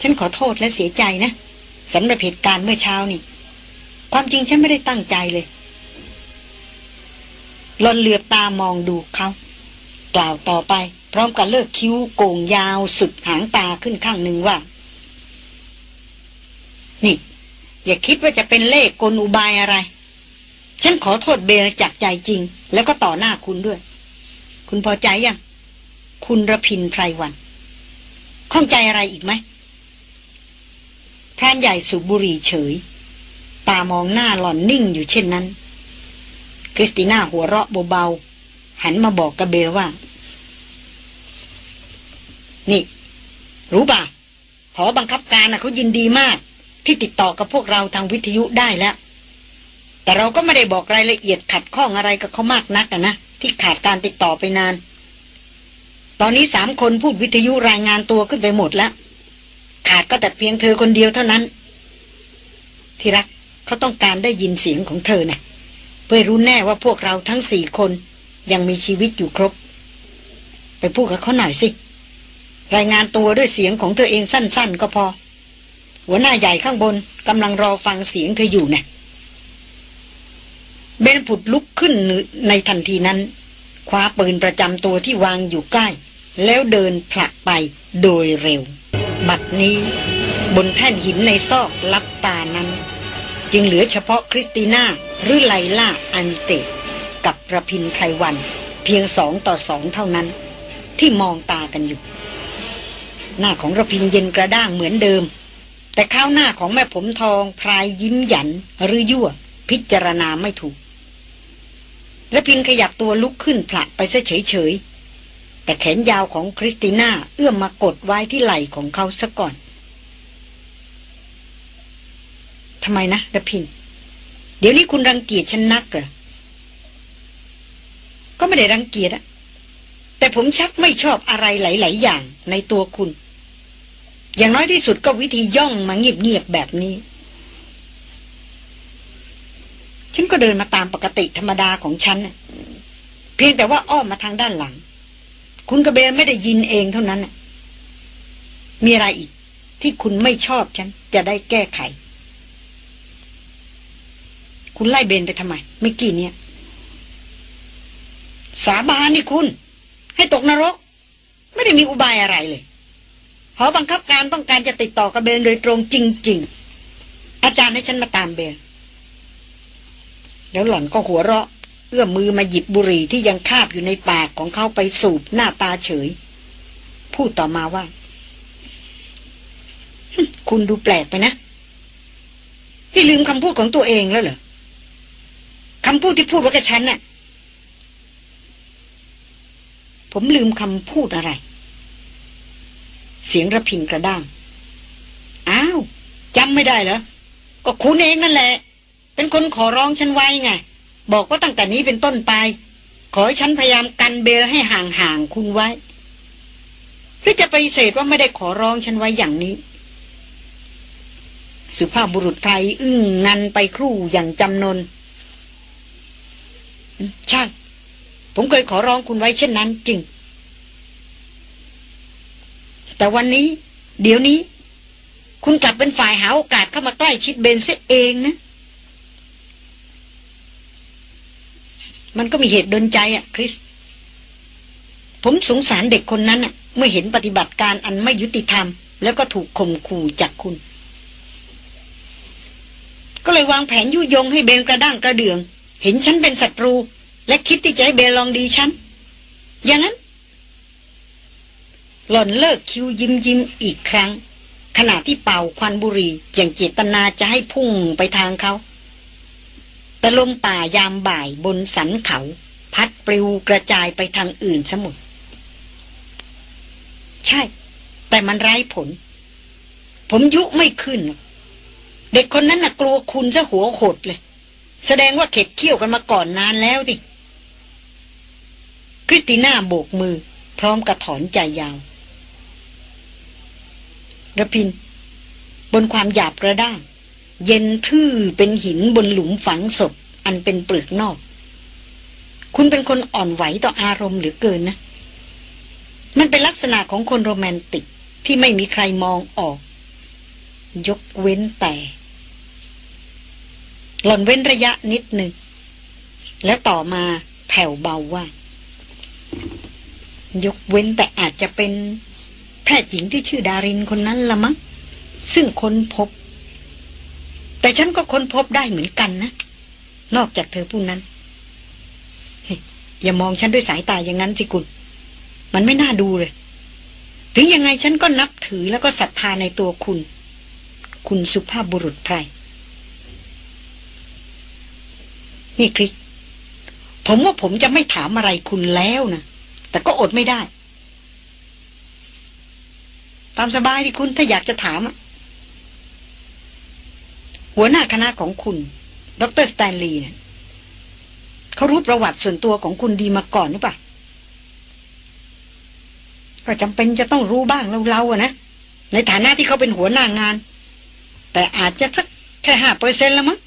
ฉันขอโทษและเสียใจนะสำหรับเหตุการณ์เมื่อเช้านี่ ความจริงฉันไม่ได้ตั้งใจเลยหลอนเหลือบตามองดูเขากล่าวต่อไป พร้อมกับเลิกคิ้วโก่งยาวสุดหางตาขึ้นข้างหนึ่งว่า นี่ อย่าคิดว่าจะเป็นเลขกลอุบายอะไร ฉันขอโทษเบลจากใจจริง แล้วก็ต่อหน้าคุณด้วย คุณพอใจยัง คุณระพินไพรวัน ข้องใจอะไรอีกไหมพรานใหญ่สูบบุหรี่เฉย ตามองหน้าหล่อนนิ่งอยู่เช่นนั้น คริสติน่าหัวเราะเบาๆ หันมาบอกกระเบลว่า นี่ รู้ป่ะหอบังคับการนะเขายินดีมาก ที่ติดต่อกับพวกเราทางวิทยุได้แล้ว แต่เราก็ไม่ได้บอกรายละเอียดขัดข้องอะไรกับเขามากนักนะที่ขาดการติดต่อไปนาน ตอนนี้สามคนพูดวิทยุรายงานตัวขึ้นไปหมดแล้ว ขาดก็แต่เพียงเธอคนเดียวเท่านั้น ที่รักเขาต้องการได้ยินเสียงของเธอนะ่ะเพื่อรู้แน่ว่าพวกเราทั้งสี่คนยังมีชีวิตอยู่ครบ ไปพูดกับเขาหน่อยสิ รายงานตัวด้วยเสียงของเธอเองสั้น ๆ ก็พอ หัวหน้าใหญ่ข้างบนกำลังรอฟังเสียงเธออยู่เนี่ย เบนผุดลุกขึ้นในทันทีนั้น คว้าปืนประจำตัวที่วางอยู่ใกล้ แล้วเดินผลักไปโดยเร็ว บัดนี้ บนแท่นหินในซอกลับตานั้น จึงเหลือเฉพาะคริสติน่าหรือไลล่าอันเตกับระพินไพรวัน เพียงสองต่อสองเท่านั้น ที่มองตากันอยู่ หน้าของระพินเย็นกระด้างเหมือนเดิม แต่ข้าวหน้าของแม่ผมทองพรายยิ้มหยันหรือยั่วพิจารณาไม่ถูก และพินขยับตัวลุกขึ้นผละไปซะเฉยๆแต่แขนยาวของคริสติน่าเอื้อมมากดไว้ที่ไหล่ของเขาซะก่อนทำไมนะระพิน เดี๋ยวนี้คุณรังเกียจฉันนักเหรอก็ไม่ได้รังเกียจอะแต่ผมชักไม่ชอบอะไรหลาย ๆ อย่างในตัวคุณ อย่างน้อยที่สุดก็วิธีย่องมาเงียบ ๆ แบบนี้ ฉันก็เดินมาตามปกติธรรมดาของฉันเพียงแต่ว่าอ้อมมาทางด้านหลัง คุณกระเบนไม่ได้ยินเองเท่านั้นมีอะไรอีก ที่คุณไม่ชอบฉัน จะได้แก้ไข คุณไล่เบนไปทำไมไม่กี่เนี่ย สาบานนี่คุณ ให้ตกนรก ไม่ได้มีอุบายอะไรเลยหอบังคับการต้องการจะติดต่อกับเบนโดยตรงจริง ๆ อาจารย์ให้ฉันมาตามเบน แล้วหล่อนก็หัวเราะ เอื้อมมือมาหยิบบุหรี่ที่ยังคาบอยู่ในปากของเขาไปสูบหน้าตาเฉย พูดต่อมาว่า คุณดูแปลกไปนะ ที่ลืมคำพูดของตัวเองแล้วเหรอคำพูดที่พูดว่ากับฉันน่ะ ผมลืมคำพูดอะไร เสียงระพินกระด้าง อ้าวจำไม่ได้เหรอ ก็คุณเองนั่นแหละ เป็นคนขอร้องฉันไว้ไง บอกว่าตั้งแต่นี้เป็นต้นไป ขอให้ฉันพยายามกันเบลให้ห่างๆคุณไว้ หรือจะไปเสดว่าไม่ได้ขอร้องฉันไว้อย่างนี้ สุภาพบุรุษไทยอึ้งงันไปครู่อย่างจำนนใช่ ผมเคยขอร้องคุณไว้เช่นนั้นจริง แต่วันนี้ เดี๋ยวนี้ คุณกลับเป็นฝ่ายหาโอกาสเข้ามาใกล้ชิดเบนเสเองนะ มันก็มีเหตุดนใจอะคริส ผมสงสารเด็กคนนั้นอะเมื่อเห็นปฏิบัติการอันไม่ยุติธรรม แล้วก็ถูกข่มขู่จากคุณ ก็เลยวางแผนยุยงให้เบนกระด้างกระเดือง เห็นฉันเป็นศัตรู และคิดที่จะให้เบนลองดีฉัน อย่างนั้น หล่อนเลิกคิวยิ้มยิ้มอีกครั้ง ขณะที่เป่าควันบุหรี่อย่างเจตนาจะให้พุ่งไปทางเขา แต่ลมป่ายามบ่ายบนสันเขา พัดปลิวกระจายไปทางอื่นสมุดใช่ แต่มันไร้ผล ผมยุไม่ขึ้น เด็กคนนั้นน่ะกลัวคุณซะหัวหดเลย แสดงว่าเข็ดเคี่ยวกันมาก่อนนานแล้วดิคริสติน่าโบกมือ พร้อมกระถอนใจยาวระพิน บนความหยาบกระด้าง เย็นทื่อเป็นหินบนหลุมฝังศพ อันเป็นเปลือกนอก คุณเป็นคนอ่อนไหวต่ออารมณ์หรือเกินนะ มันเป็นลักษณะของคนโรแมนติกที่ไม่มีใครมองออก ยกเว้นแต่ หล่อนเว้นระยะนิดหนึ่ง แล้วต่อมาแผ่วเบาว่า ยกเว้นแต่อาจจะเป็นแพทย์หญิงที่ชื่อดารินคนนั้นละมั้งซึ่งคนพบ แต่ฉันก็ค้นพบได้เหมือนกันนะ นอกจากเธอผู้นั้น อย่ามองฉันด้วยสายตาอย่างนั้นสิคุณ มันไม่น่าดูเลย ถึงยังไงฉันก็นับถือแล้วก็ศรัทธาในตัวคุณ คุณสุภาพบุรุษไพรนี่คริสผมว่าผมจะไม่ถามอะไรคุณแล้วนะ แต่ก็อดไม่ได้ ตามสบายที่คุณถ้าอยากจะถามอะ หัวหน้าคณะของคุณ ดรสแตนลีย์เนี่ยเขารู้ประวัติส่วนตัวของคุณดีมาก่อนหรือเปล่าก็จำเป็นจะต้องรู้บ้างเราๆอะนะ ในฐานะที่เขาเป็นหัวหน้างาน แต่อาจจะสักแค่ห้าเปอร์เซ็นต์แล้วมั้ง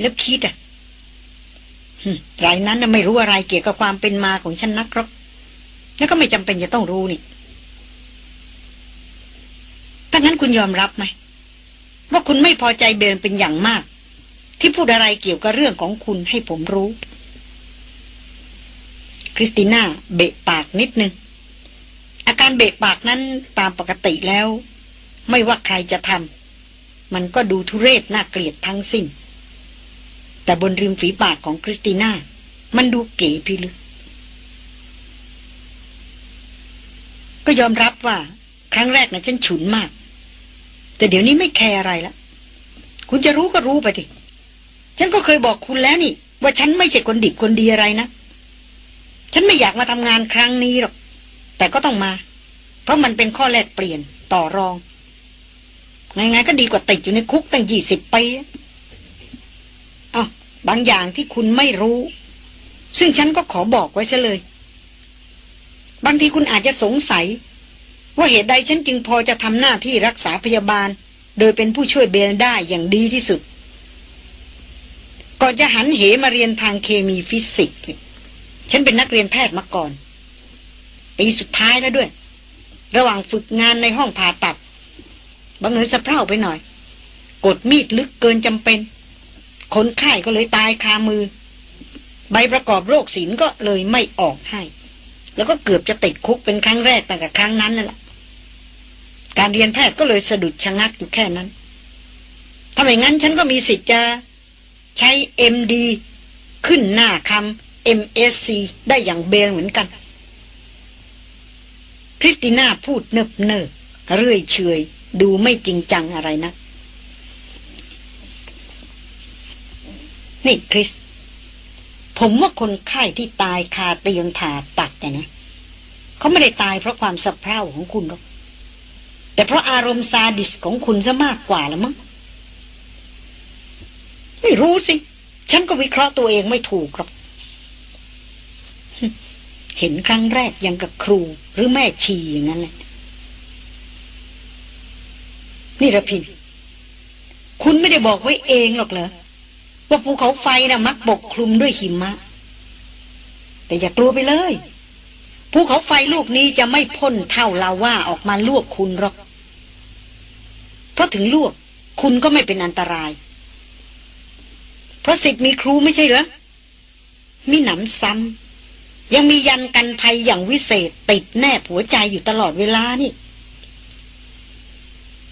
แล้วคิดอะรายนั้นไม่รู้อะไรเกี่ยวกับความเป็นมาของฉันนักหรอกแล้วก็ไม่จำเป็นจะต้องรู้นี่ถ้างั้นคุณยอมรับไหม ว่าคุณไม่พอใจเบลเป็นอย่างมาก ที่พูดอะไรเกี่ยวกับเรื่องของคุณให้ผมรู้ คริสติน่าเบะปากนิดนึง อาการเบะปากนั้นตามปกติแล้ว ไม่ว่าใครจะทำมันก็ดูทุเรศน่าเกลียดทั้งสิ้น แต่บนริมฝีปากของคริสติน่า มันดูเก๋พิลึกก็ยอมรับว่า ครั้งแรกนะฉันฉุนมาก แต่เดี๋ยวนี้ไม่แคร์อะไรละคุณจะรู้ก็รู้ไปดิฉันก็เคยบอกคุณแล้วนี่ ว่าฉันไม่ใช่คนดิบคนดีอะไรนะ ฉันไม่อยากมาทำงานครั้งนี้หรอก แต่ก็ต้องมา เพราะมันเป็นข้อแลกเปลี่ยนต่อรองไงๆก็ดีกว่าติดอยู่ในคุกตั้งยี่สิบปีอ๋อบางอย่างที่คุณไม่รู้ ซึ่งฉันก็ขอบอกไว้ซะเลย บางทีคุณอาจจะสงสัย ว่าเหตุใดฉันจึงพอจะทำหน้าที่รักษาพยาบาล โดยเป็นผู้ช่วยเบลได้อย่างดีที่สุด ก่อนจะหันเหมาเรียนทางเคมีฟิสิกส์ฉันเป็นนักเรียนแพทย์มาก่อนปีสุดท้ายแล้วด้วย ระหว่างฝึกงานในห้องผ่าตัดบังเอิญสะเพร่าไปหน่อย กดมีดลึกเกินจำเป็น คนไข้ก็เลยตายคามือ ใบประกอบโรคศิลก็เลยไม่ออกให้ แล้วก็เกือบจะติดคุกเป็นครั้งแรกแตั้งแต่ครั้งนั้นนั่นแหละ การเรียนแพทย์ก็เลยสะดุดชะงักอยู่แค่นั้น ถ้าไม่งั้นฉันก็มีสิทธิ์จะใช้ MD ขึ้นหน้าคำ MSc ได้อย่างเบลเหมือนกัน คริสติน่าพูดเนิบเนิบเรื่อยเฉยดูไม่จริงจังอะไรนะ นี่คริส ผมว่าคนไข้ที่ตายคาเตียงผ่าตัดเนี่ยนะเขาไม่ได้ตายเพราะความสะเพร่าของคุณหรอก แต่เพราะอารมณ์ซาดิสของคุณซะมากกว่าละมั้งไม่รู้สิ ฉันก็วิเคราะห์ตัวเองไม่ถูกหรอกเห็นครั้งแรกยังกับครูหรือแม่ชีอย่างนั้นแหละนี่ระพิน คุณไม่ได้บอกไว้เองหรอกเหรอว่าภูเขาไฟนะ่ะมักปกคลุมด้วยหิมะ แต่อย่ากลัวไปเลย ภูเขาไฟลูกนี้จะไม่พ่นเท่าลาว่าออกมาลวกคุณหรอก เพราะถึงลวกคุณก็ไม่เป็นอันตราย เพราะสิทธิ์มีครูไม่ใช่เหรอมีหนำซ้ำยังมียันกันภัยอย่างวิเศษ ติดแนบหัวใจอยู่ตลอดเวลานี่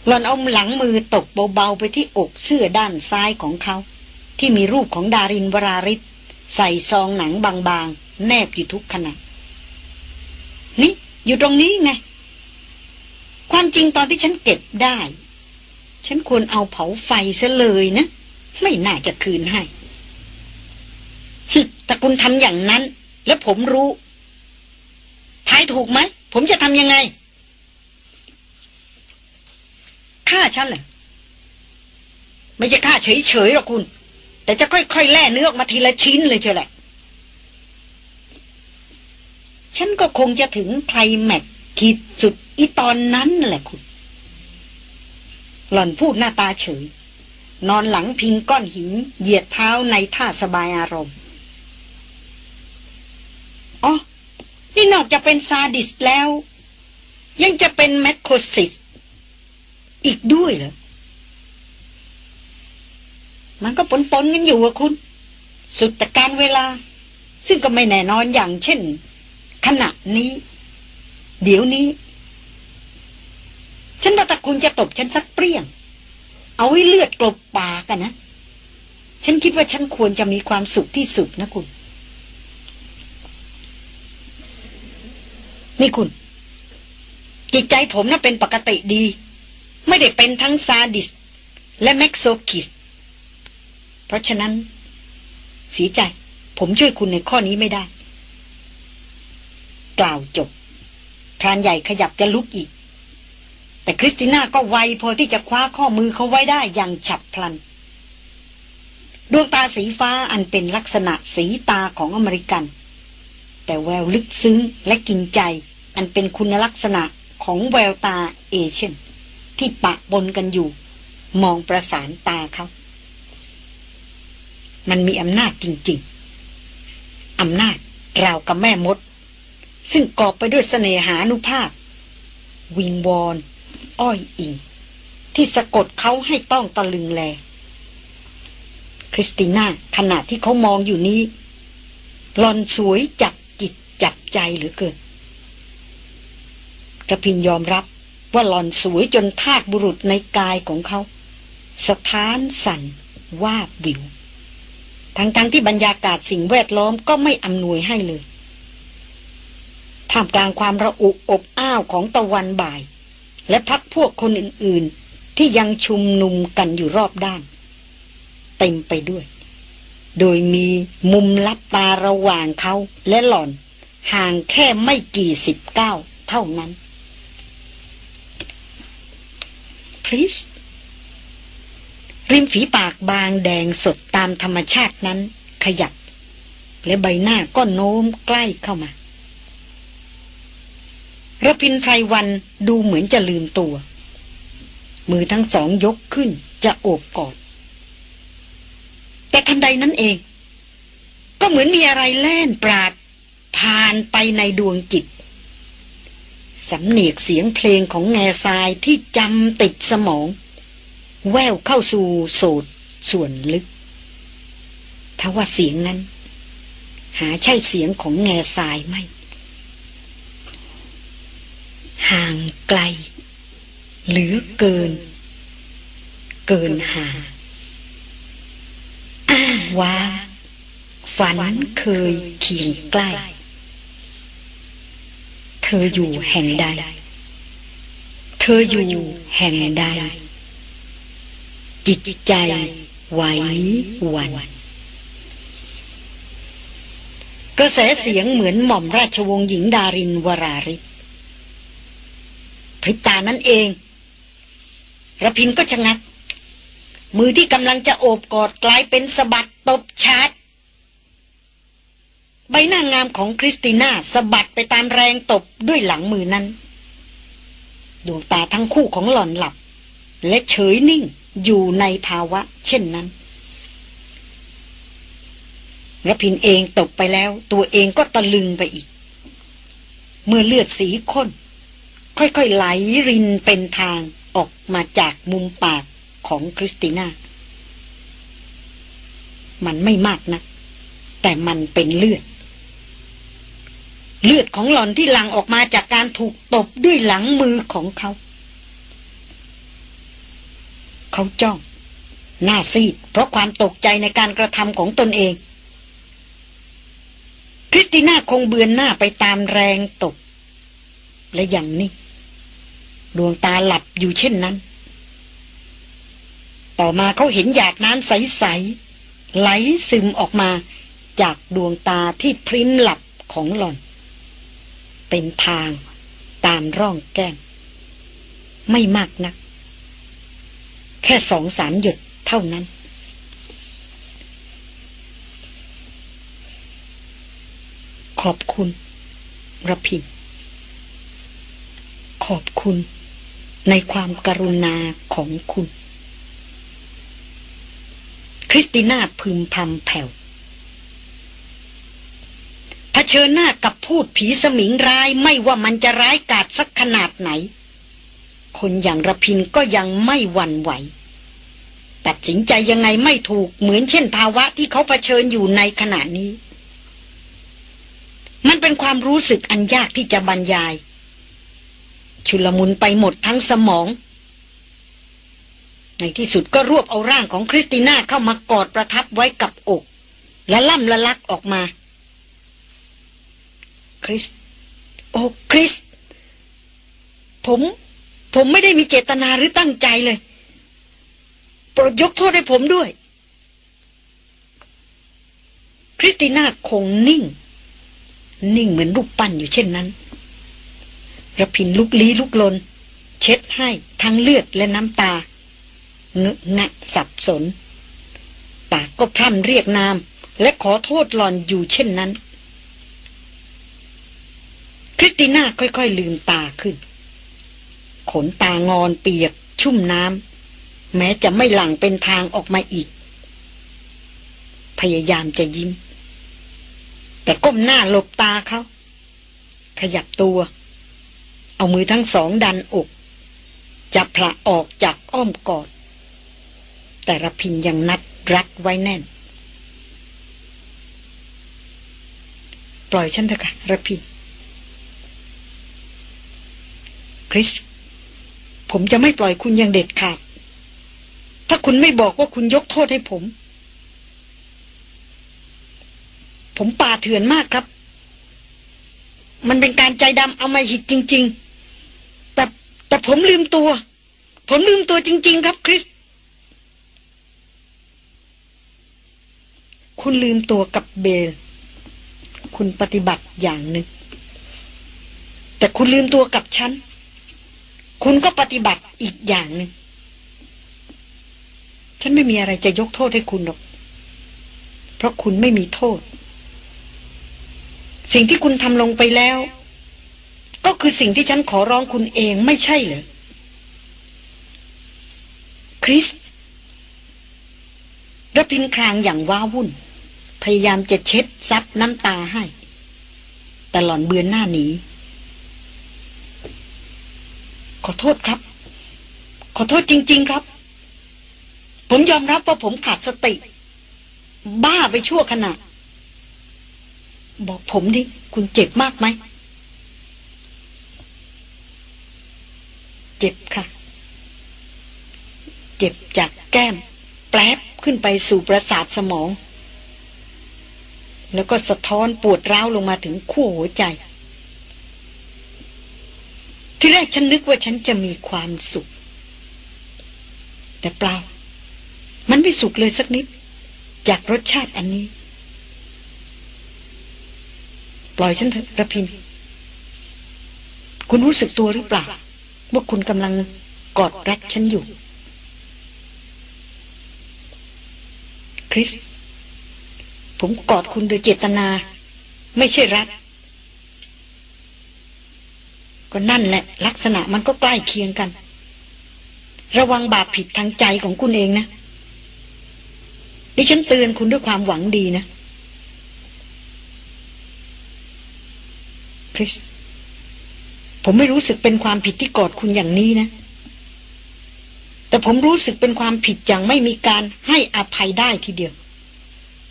หลอนเอาหลังมือตกเบาๆไปที่อกเสื้อด้านซ้ายของเขา ที่มีรูปของดารินวราริศใส่ซองหนังบางๆ แนบอยู่ทุกขณะ นี่อยู่ตรงนี้ไง ความจริงตอนที่ฉันเก็บได้ ฉันควรเอาเผาไฟซะเลยนะ ไม่น่าจะคืนให้แต่คุณทำอย่างนั้น แล้วผมรู้ทายถูกไหม ผมจะทำยังไงฆ่าฉันเหรอไม่จะฆ่าเฉยๆหรอกคุณ แต่จะค่อยๆแล่เนื้อออกมาทีละชิ้นเลยเชียวแหละ ฉันก็คงจะถึงไคลแม็กขีดสุดอีตอนนั้นแหละคุณ หล่อนพูดหน้าตาเฉย นอนหลังพิงก้อนหิน เหยียดเท้าในท่าสบายอารมณ์ อ๋อ นี่นอกจากเป็นซาดิสแล้ว ยังจะเป็นแมคโคซิส อีกด้วยเหรอ มันก็ปนๆกันอยู่อะคุณ สุดแต่การเวลา ซึ่งก็ไม่แน่นอนอย่างเช่น ขณะนี้ เดี๋ยวนี้ ฉันว่าถ้าคุณจะตบฉันสักเปรี้ยง เอาไว้เลือดกลบปากันนะ ฉันคิดว่าฉันควรจะมีความสุขที่สุดนะคุณ นี่คุณ จิตใจผมน่ะเป็นปกติดี ไม่ได้เป็นทั้งซาดิส และแม็กโซคิส เพราะฉะนั้นเสียใจ ผมช่วยคุณในข้อนี้ไม่ได้ กล่าวจบพรานใหญ่ขยับจะลุกอีก แต่คริสติน่าก็ไวพอที่จะคว้าข้อมือเขาไว้ได้อย่างฉับพลัน ดวงตาสีฟ้าอันเป็นลักษณะสีตาของอเมริกัน แต่แววลึกซึ้งและกินใจ อันเป็นคุณลักษณะของแววตาเอเชียนที่ปะบนกันอยู่ มองประสานตาเขามันมีอำนาจจริง ๆอำนาจราวกับแม่มด ซึ่งกอบไปด้วยเสน่หานุภาพ วิงวอน อ้อยอิง ที่สะกดเขาให้ต้องตะลึงแล คริสติน่าขณะที่เขามองอยู่นี้หลอนสวยจับจิตจับใจหรือเกินกระพินยอมรับว่าหลอนสวยจนทากบุรุษในกายของเขา สถานสั่นวาบวิวทั้งๆทที่บรรยากาศสิ่งแวดล้อมก็ไม่อำนวยให้เลย ท่ามกลางความระอุอบอ้าวของตะวันบ่าย และพักพวกคนอื่นๆ ที่ยังชุมนุมกันอยู่รอบด้าน เต็มไปด้วย โดยมีมุมลับตาระหว่างเขาและหล่อน ห่างแค่ไม่กี่สิบเก้าเท่านั้น please ริมฝีปากบางแดงสดตามธรรมชาตินั้นขยับ และใบหน้าก็โน้มใกล้เข้ามา ระพินไพรวันดูเหมือนจะลืมตัว มือทั้งสองยกขึ้นจะโอบกอด แต่ทันใดนั้นเอง ก็เหมือนมีอะไรแล่นปราด ผ่านไปในดวงจิตสำเนียกเสียงเพลงของแง่ทรายที่จำติดสมอง แววเข้าสู่โสดส่วนลึกถ้าว่าเสียงนั้น หาใช่เสียงของแง่ทรายไหม ห่างไกลหรือเกิน เกินห่างอ้างว่าฝันเคยเคียงใกล้ เธออยู่แห่งใด เธออยู่แห่งใด จิตใจไหวหวันกระแสเสียงเหมือนหม่อมราชวงศ์หญิงดารินวราริศ พริบตานั่นเองระพินก็ชะงัก มือที่กำลังจะโอบกอดกลายเป็นสะบัดตบชาร์จใบหน้างามของคริสติน่าสะบัดไปตามแรงตบด้วยหลังมือนั้น ดวงตาทั้งคู่ของหล่อนหลับ และเฉยนิ่งอยู่ในภาวะ เช่นนั้นระพินเองตกไปแล้ว ตัวเองก็ตะลึงไปอีก เมื่อเลือดสีข้น ค่อยๆไหลรินเป็นทางออกมาจากมุมปากของคริสติน่า มันไม่มากนะ แต่มันเป็นเลือด เลือดของหล่อนที่หลั่งออกมาจากการถูกตบด้วยหลังมือของเขา เขาจ้อง หน้าซีด เพราะความตกใจในการกระทำของตนเอง คริสติน่าคงเบือนหน้าไปตามแรงตบและอย่างนี้ ดวงตาหลับอยู่เช่นนั้น ต่อมาเขาเห็นหยาดน้ำใส ๆ ไหลซึมออกมาจากดวงตาที่พริ้มหลับของหล่อน เป็นทางตามร่องแก้ม ไม่มากนัก แค่สองสามหยดเท่านั้น ขอบคุณระพินขอบคุณ ในความกรุณาของคุณ คริสติน่าพึมพำแผ่วเผชิญหน้ากับพูดผีสมิงร้ายไม่ว่ามันจะร้ายกาจสักขนาดไหน คนอย่างระพินก็ยังไม่หวั่นไหว ตัดสินใจยังไงไม่ถูกเหมือนเช่นภาวะที่เขาเผชิญอยู่ในขณะนี้ มันเป็นความรู้สึกอันยากที่จะบรรยาย ชุลมุนไปหมดทั้งสมอง ในที่สุดก็รวบเอาร่างของคริสติน่าเข้ามากอดประทับไว้กับอก และล่ำละลักออกมา คริส โอ้คริส ผม ผมไม่ได้มีเจตนาหรือตั้งใจเลย โปรดยกโทษให้ผมด้วย คริสติน่าคงนิ่ง นิ่งเหมือนรูปปั้นอยู่เช่นนั้น ระพินลุกลี้ลุกลน เช็ดให้ทั้งเลือดและน้ำตา เงะงะสับสน ปากก็พร่ำเรียกนาม และขอโทษหลอนอยู่เช่นนั้น คริสติน่าค่อยๆลืมตาขึ้น ขนตางอนเปียก ชุ่มน้ำแม้จะไม่หลั่งเป็นทางออกมาอีก พยายามจะยิ้ม แต่ก้มหน้าหลบตาเขา ขยับตัว เอามือทั้งสองดันอกจับพระออกจากอ้อมกอด แต่ระพินยังนัดรัดไว้แน่น ปล่อยฉันเถอะค่ะระพิน คริส ผมจะไม่ปล่อยคุณอย่างเด็ดขาด ถ้าคุณไม่บอกว่าคุณยกโทษให้ผม ผมป่าเถื่อนมากครับมันเป็นการใจดำเอามาหิดจริง ๆ แต่ผมลืมตัว ผมลืมตัวจริง ๆ ครับคริส คุณลืมตัวกับเบล คุณปฏิบัติอย่างหนึ่ง แต่คุณลืมตัวกับฉัน คุณก็ปฏิบัติอีกอย่างหนึ่ง ฉันไม่มีอะไรจะยกโทษให้คุณหรอก เพราะคุณไม่มีโทษ สิ่งที่คุณทำลงไปแล้ว ก็คือสิ่งที่ฉันขอร้องคุณเองไม่ใช่เหรอคริสระพินครางอย่างว้าวุ่น พยายามจะเช็ดซับน้ำตาให้ แต่หล่อนเบือนหน้าหนีขอโทษครับ ขอโทษจริง ๆครับ ผมยอมรับว่าผมขาดสติ บ้าไปชั่วขณะ บอกผมดิ คุณเจ็บมากไหม เจ็บค่ะ เจ็บจากแก้ม แปลบขึ้นไปสู่ประสาทสมอง แล้วก็สะท้อนปวดร้าวลงมาถึงขั้วหัวใจ ที่แรกฉันนึกว่าฉันจะมีความสุข แต่เปล่า มันไม่สุขเลยสักนิด จากรสชาติอันนี้ ปล่อยฉันเถอะระพิน คุณรู้สึกตัวหรือเปล่า ว่าคุณกำลังกอดรัดฉันอยู่ คริส ผมกอดคุณโดยเจตนา ไม่ใช่รัด ก็นั่นแหละ ลักษณะมันก็ใกล้เคียงกัน ระวังบาปผิดทางใจของคุณเองนะดิฉันเตือนคุณด้วยความหวังดีนะ คริส ผมไม่รู้สึกเป็นความผิดที่กอดคุณอย่างนี้นะ แต่ผมรู้สึกเป็นความผิดอย่างไม่มีการให้อภัยได้ทีเดียว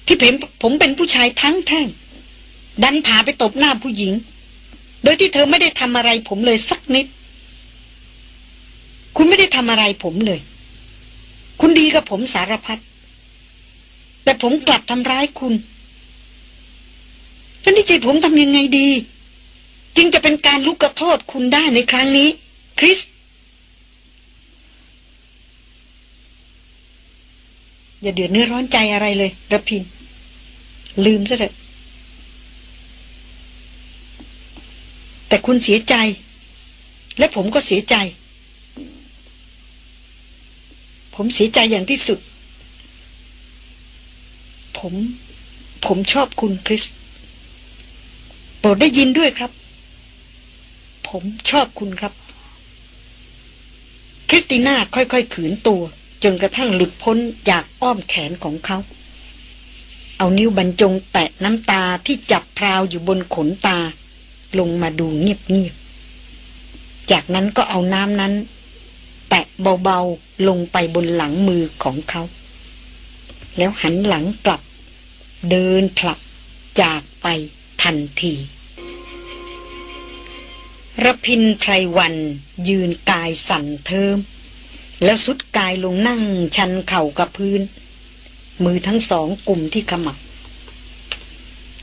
ที่ผมผมเป็นผู้ชายทั้งแท่ง ดันพาไปตบหน้าผู้หญิง โดยที่เธอไม่ได้ทำอะไรผมเลยสักนิด คุณไม่ได้ทำอะไรผมเลย คุณดีกับผมสารพัดแต่ผมกลับทำร้ายคุณแล้วนี่ใจผมทำยังไงดี จึงจะเป็นการลุกกระโทษคุณได้ในครั้งนี้ คริส อย่าเดือดเนื้อร้อนใจอะไรเลยระพิน ลืมซะเถอะแต่คุณเสียใจ และผมก็เสียใจ ผมเสียใจอย่างที่สุด ผม ผมชอบคุณคริสโปรดได้ยินด้วยครับ ผมชอบคุณครับ คริสติน่าค่อยๆขืนตัว จนกระทั่งหลุดพ้นจากอ้อมแขนของเขา เอานิ้วบรรจงแตะน้ำตาที่จับพราวอยู่บนขนตา ลงมาดูเงียบๆ จากนั้นก็เอาน้ำนั้น แตะเบาๆ ลงไปบนหลังมือของเขา แล้วหันหลังกลับ เดินผลักจากไปทันที ระพินไพรวันยืนกายสั่นเทิม แล้วสุดกายลงนั่งชันเข่ากับพื้น มือทั้งสองกลุ่มที่ขมับ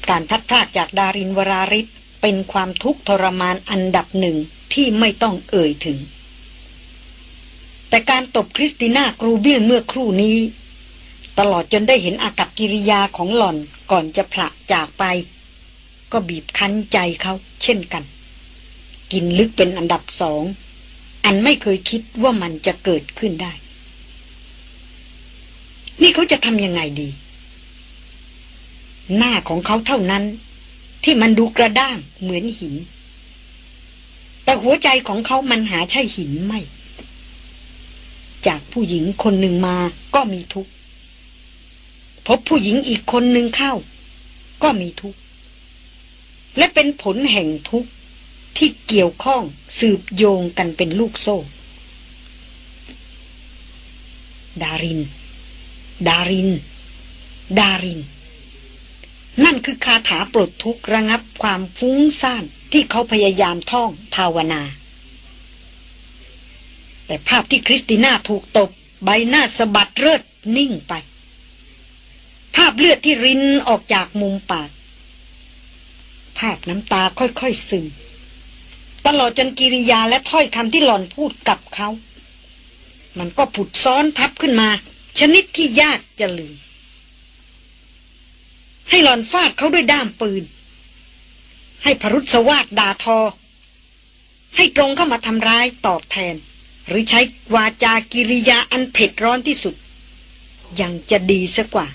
การพัดพลาดจากดารินวราริศเป็นความทุกข์ทรมานอันดับหนึ่งที่ไม่ต้องเอ่ยถึง แต่การตบคริสติน่ากรูเบียนเมื่อครู่นี้ ตลอดจนได้เห็นอากับกิริยาของหล่อนก่อนจะผละจากไป ก็บีบคั้นใจเขาเช่นกัน กินลึกเป็นอันดับสอง อันไม่เคยคิดว่ามันจะเกิดขึ้นได้ นี่เขาจะทำยังไงดี หน้าของเขาเท่านั้น ที่มันดูกระด้างเหมือนหิน แต่หัวใจของเขามันหาใช่หินไม่ จากผู้หญิงคนหนึ่งมาก็มีทุกข์พบผู้หญิงอีกคนหนึ่งเข้า ก็มีทุกข์และเป็นผลแห่งทุกข์ ที่เกี่ยวข้องสืบโยงกันเป็นลูกโซ่ ดาริน ดาริน ดาริน นั่นคือคาถาปลดทุกข์ระงับความฟุ้งซ่านที่เขาพยายามท่องภาวนา แต่ภาพที่คริสติน่าถูกตบ ใบหน้าสะบัดเลิดนิ่งไป ภาพเลือดที่รินออกจากมุมปาก ภาพน้ำตาค่อยๆซึม ตลอดจนกิริยาและถ้อยคำที่หล่อนพูดกับเขา มันก็ผุดซ้อนทับขึ้นมา ชนิดที่ยากจะลืม ให้หล่อนฟาดเขาด้วยด้ามปืน ให้พรุษวาดด่าทอ ให้ตรงเข้ามาทำร้ายตอบแทน หรือใช้วาจากิริยาอันเผ็ดร้อนที่สุด ยังจะดีสักกว่า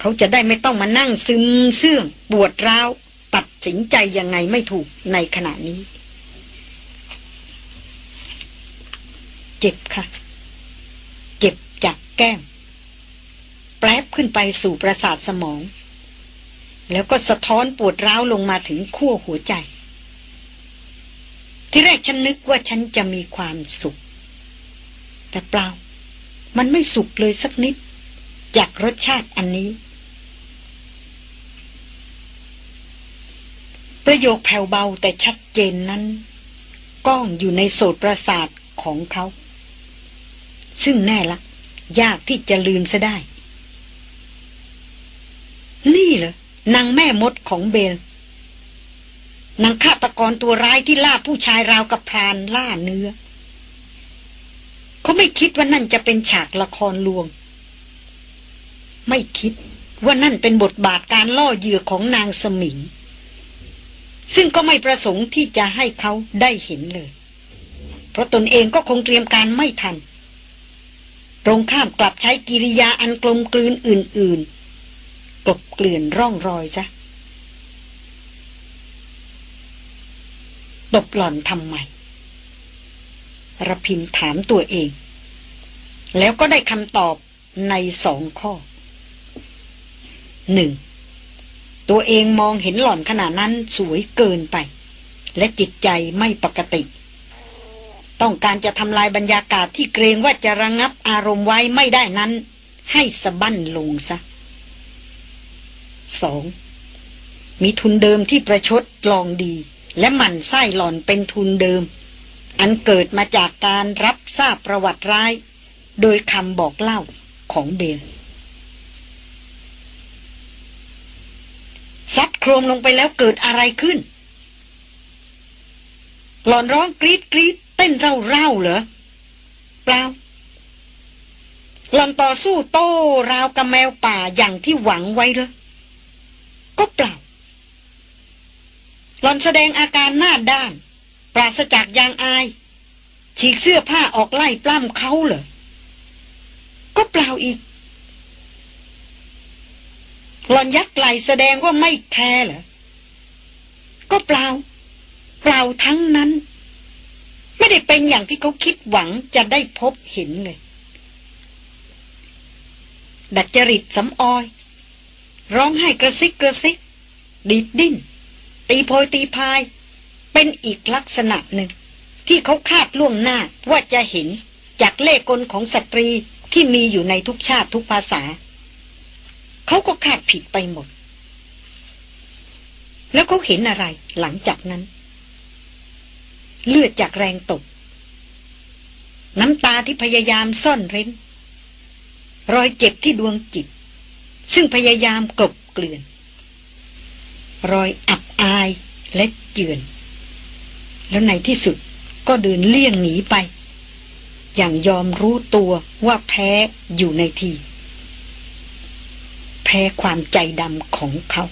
เขาจะได้ไม่ต้องมานั่งซึมเสื่องปวดร้าว ตัดสินใจยังไงไม่ถูกในขณะนี้ เจ็บค่ะ เจ็บจากแก้ม แปลบขึ้นไปสู่ประสาทสมอง แล้วก็สะท้อนปวดร้าวลงมาถึงขั้วหัวใจ ที่แรกฉันนึกว่าฉันจะมีความสุข แต่เปล่า มันไม่สุขเลยสักนิด จากรสชาติอันนี้ ประโยคแผ่วเบาแต่ชัดเจนนั้น ก้องอยู่ในโสตประสาทของเขา ซึ่งแน่ละ ยากที่จะลืมซะได้ นี่เหรอนางแม่มดของเบลนางฆาตกรตัวร้ายที่ล่าผู้ชายราวกับพรานล่าเนื้อ เขาไม่คิดว่านั่นจะเป็นฉากละครลวง ไม่คิดว่านั่นเป็นบทบาทการล่อเหยื่อของนางสมิง ซึ่งก็ไม่ประสงค์ที่จะให้เขาได้เห็นเลย เพราะตนเองก็คงเตรียมการไม่ทัน ตรงข้ามกลับใช้กิริยาอันกลมกลืนอื่น ๆ กลบเกลื่อนร่องรอยซะตบหล่อนทำไมระพินถามตัวเอง แล้วก็ได้คำตอบในสองข้อหนึ่ง ตัวเองมองเห็นหล่อนขนาดนั้นสวยเกินไป และจิตใจไม่ปกติ ต้องการจะทำลายบรรยากาศที่เกรงว่าจะระงงับอารมณ์ไว้ไม่ได้นั้น ให้สะบั้นลงซะสองมีทุนเดิมที่ประชดลองดี และหมั่นไส้หล่อนเป็นทุนเดิม อันเกิดมาจากการรับทราบประวัติร้าย โดยคำบอกเล่าของเบล ซัดโครมลงไปแล้วเกิดอะไรขึ้น หลอนร้องกรีดกรีดเต้นเร่าเร่าเหรอ เปล่า หลอนต่อสู้โต้ราวกับแมวป่าอย่างที่หวังไว้เหรอ ก็เปล่า หลอนแสดงอาการหน้าด้าน ปราศจากยางอาย ฉีกเสื้อผ้าออกไล่ปล้ำเขาเหรอ ก็เปล่าอีก หล่อนยักไหล่แสดงว่าไม่แคร์เหรอ ก็เปล่า เปล่าทั้งนั้น ไม่ได้เป็นอย่างที่เขาคิดหวังจะได้พบเห็นเลย ดัดจริตสำออย ร้องไห้กระซิกกระซิก ดีดดิ้น ตีโพยตีพาย เป็นอีกลักษณะหนึ่ง ที่เขาคาดล่วงหน้าว่าจะเห็นจากเล่ห์กลของสตรีที่มีอยู่ในทุกชาติทุกภาษา เขาก็คาดผิดไปหมด แล้วเขาเห็นอะไรหลังจากนั้น เลือดจากแรงตก น้ำตาที่พยายามซ่อนเร้น รอยเจ็บที่ดวงจิต ซึ่งพยายามกลบเกลื่อน รอยอับอายและเจือน แล้วในที่สุดก็เดินเลี่ยงหนีไป อย่างยอมรู้ตัวว่าแพ้อยู่ในที พ้ความใจดำของเขา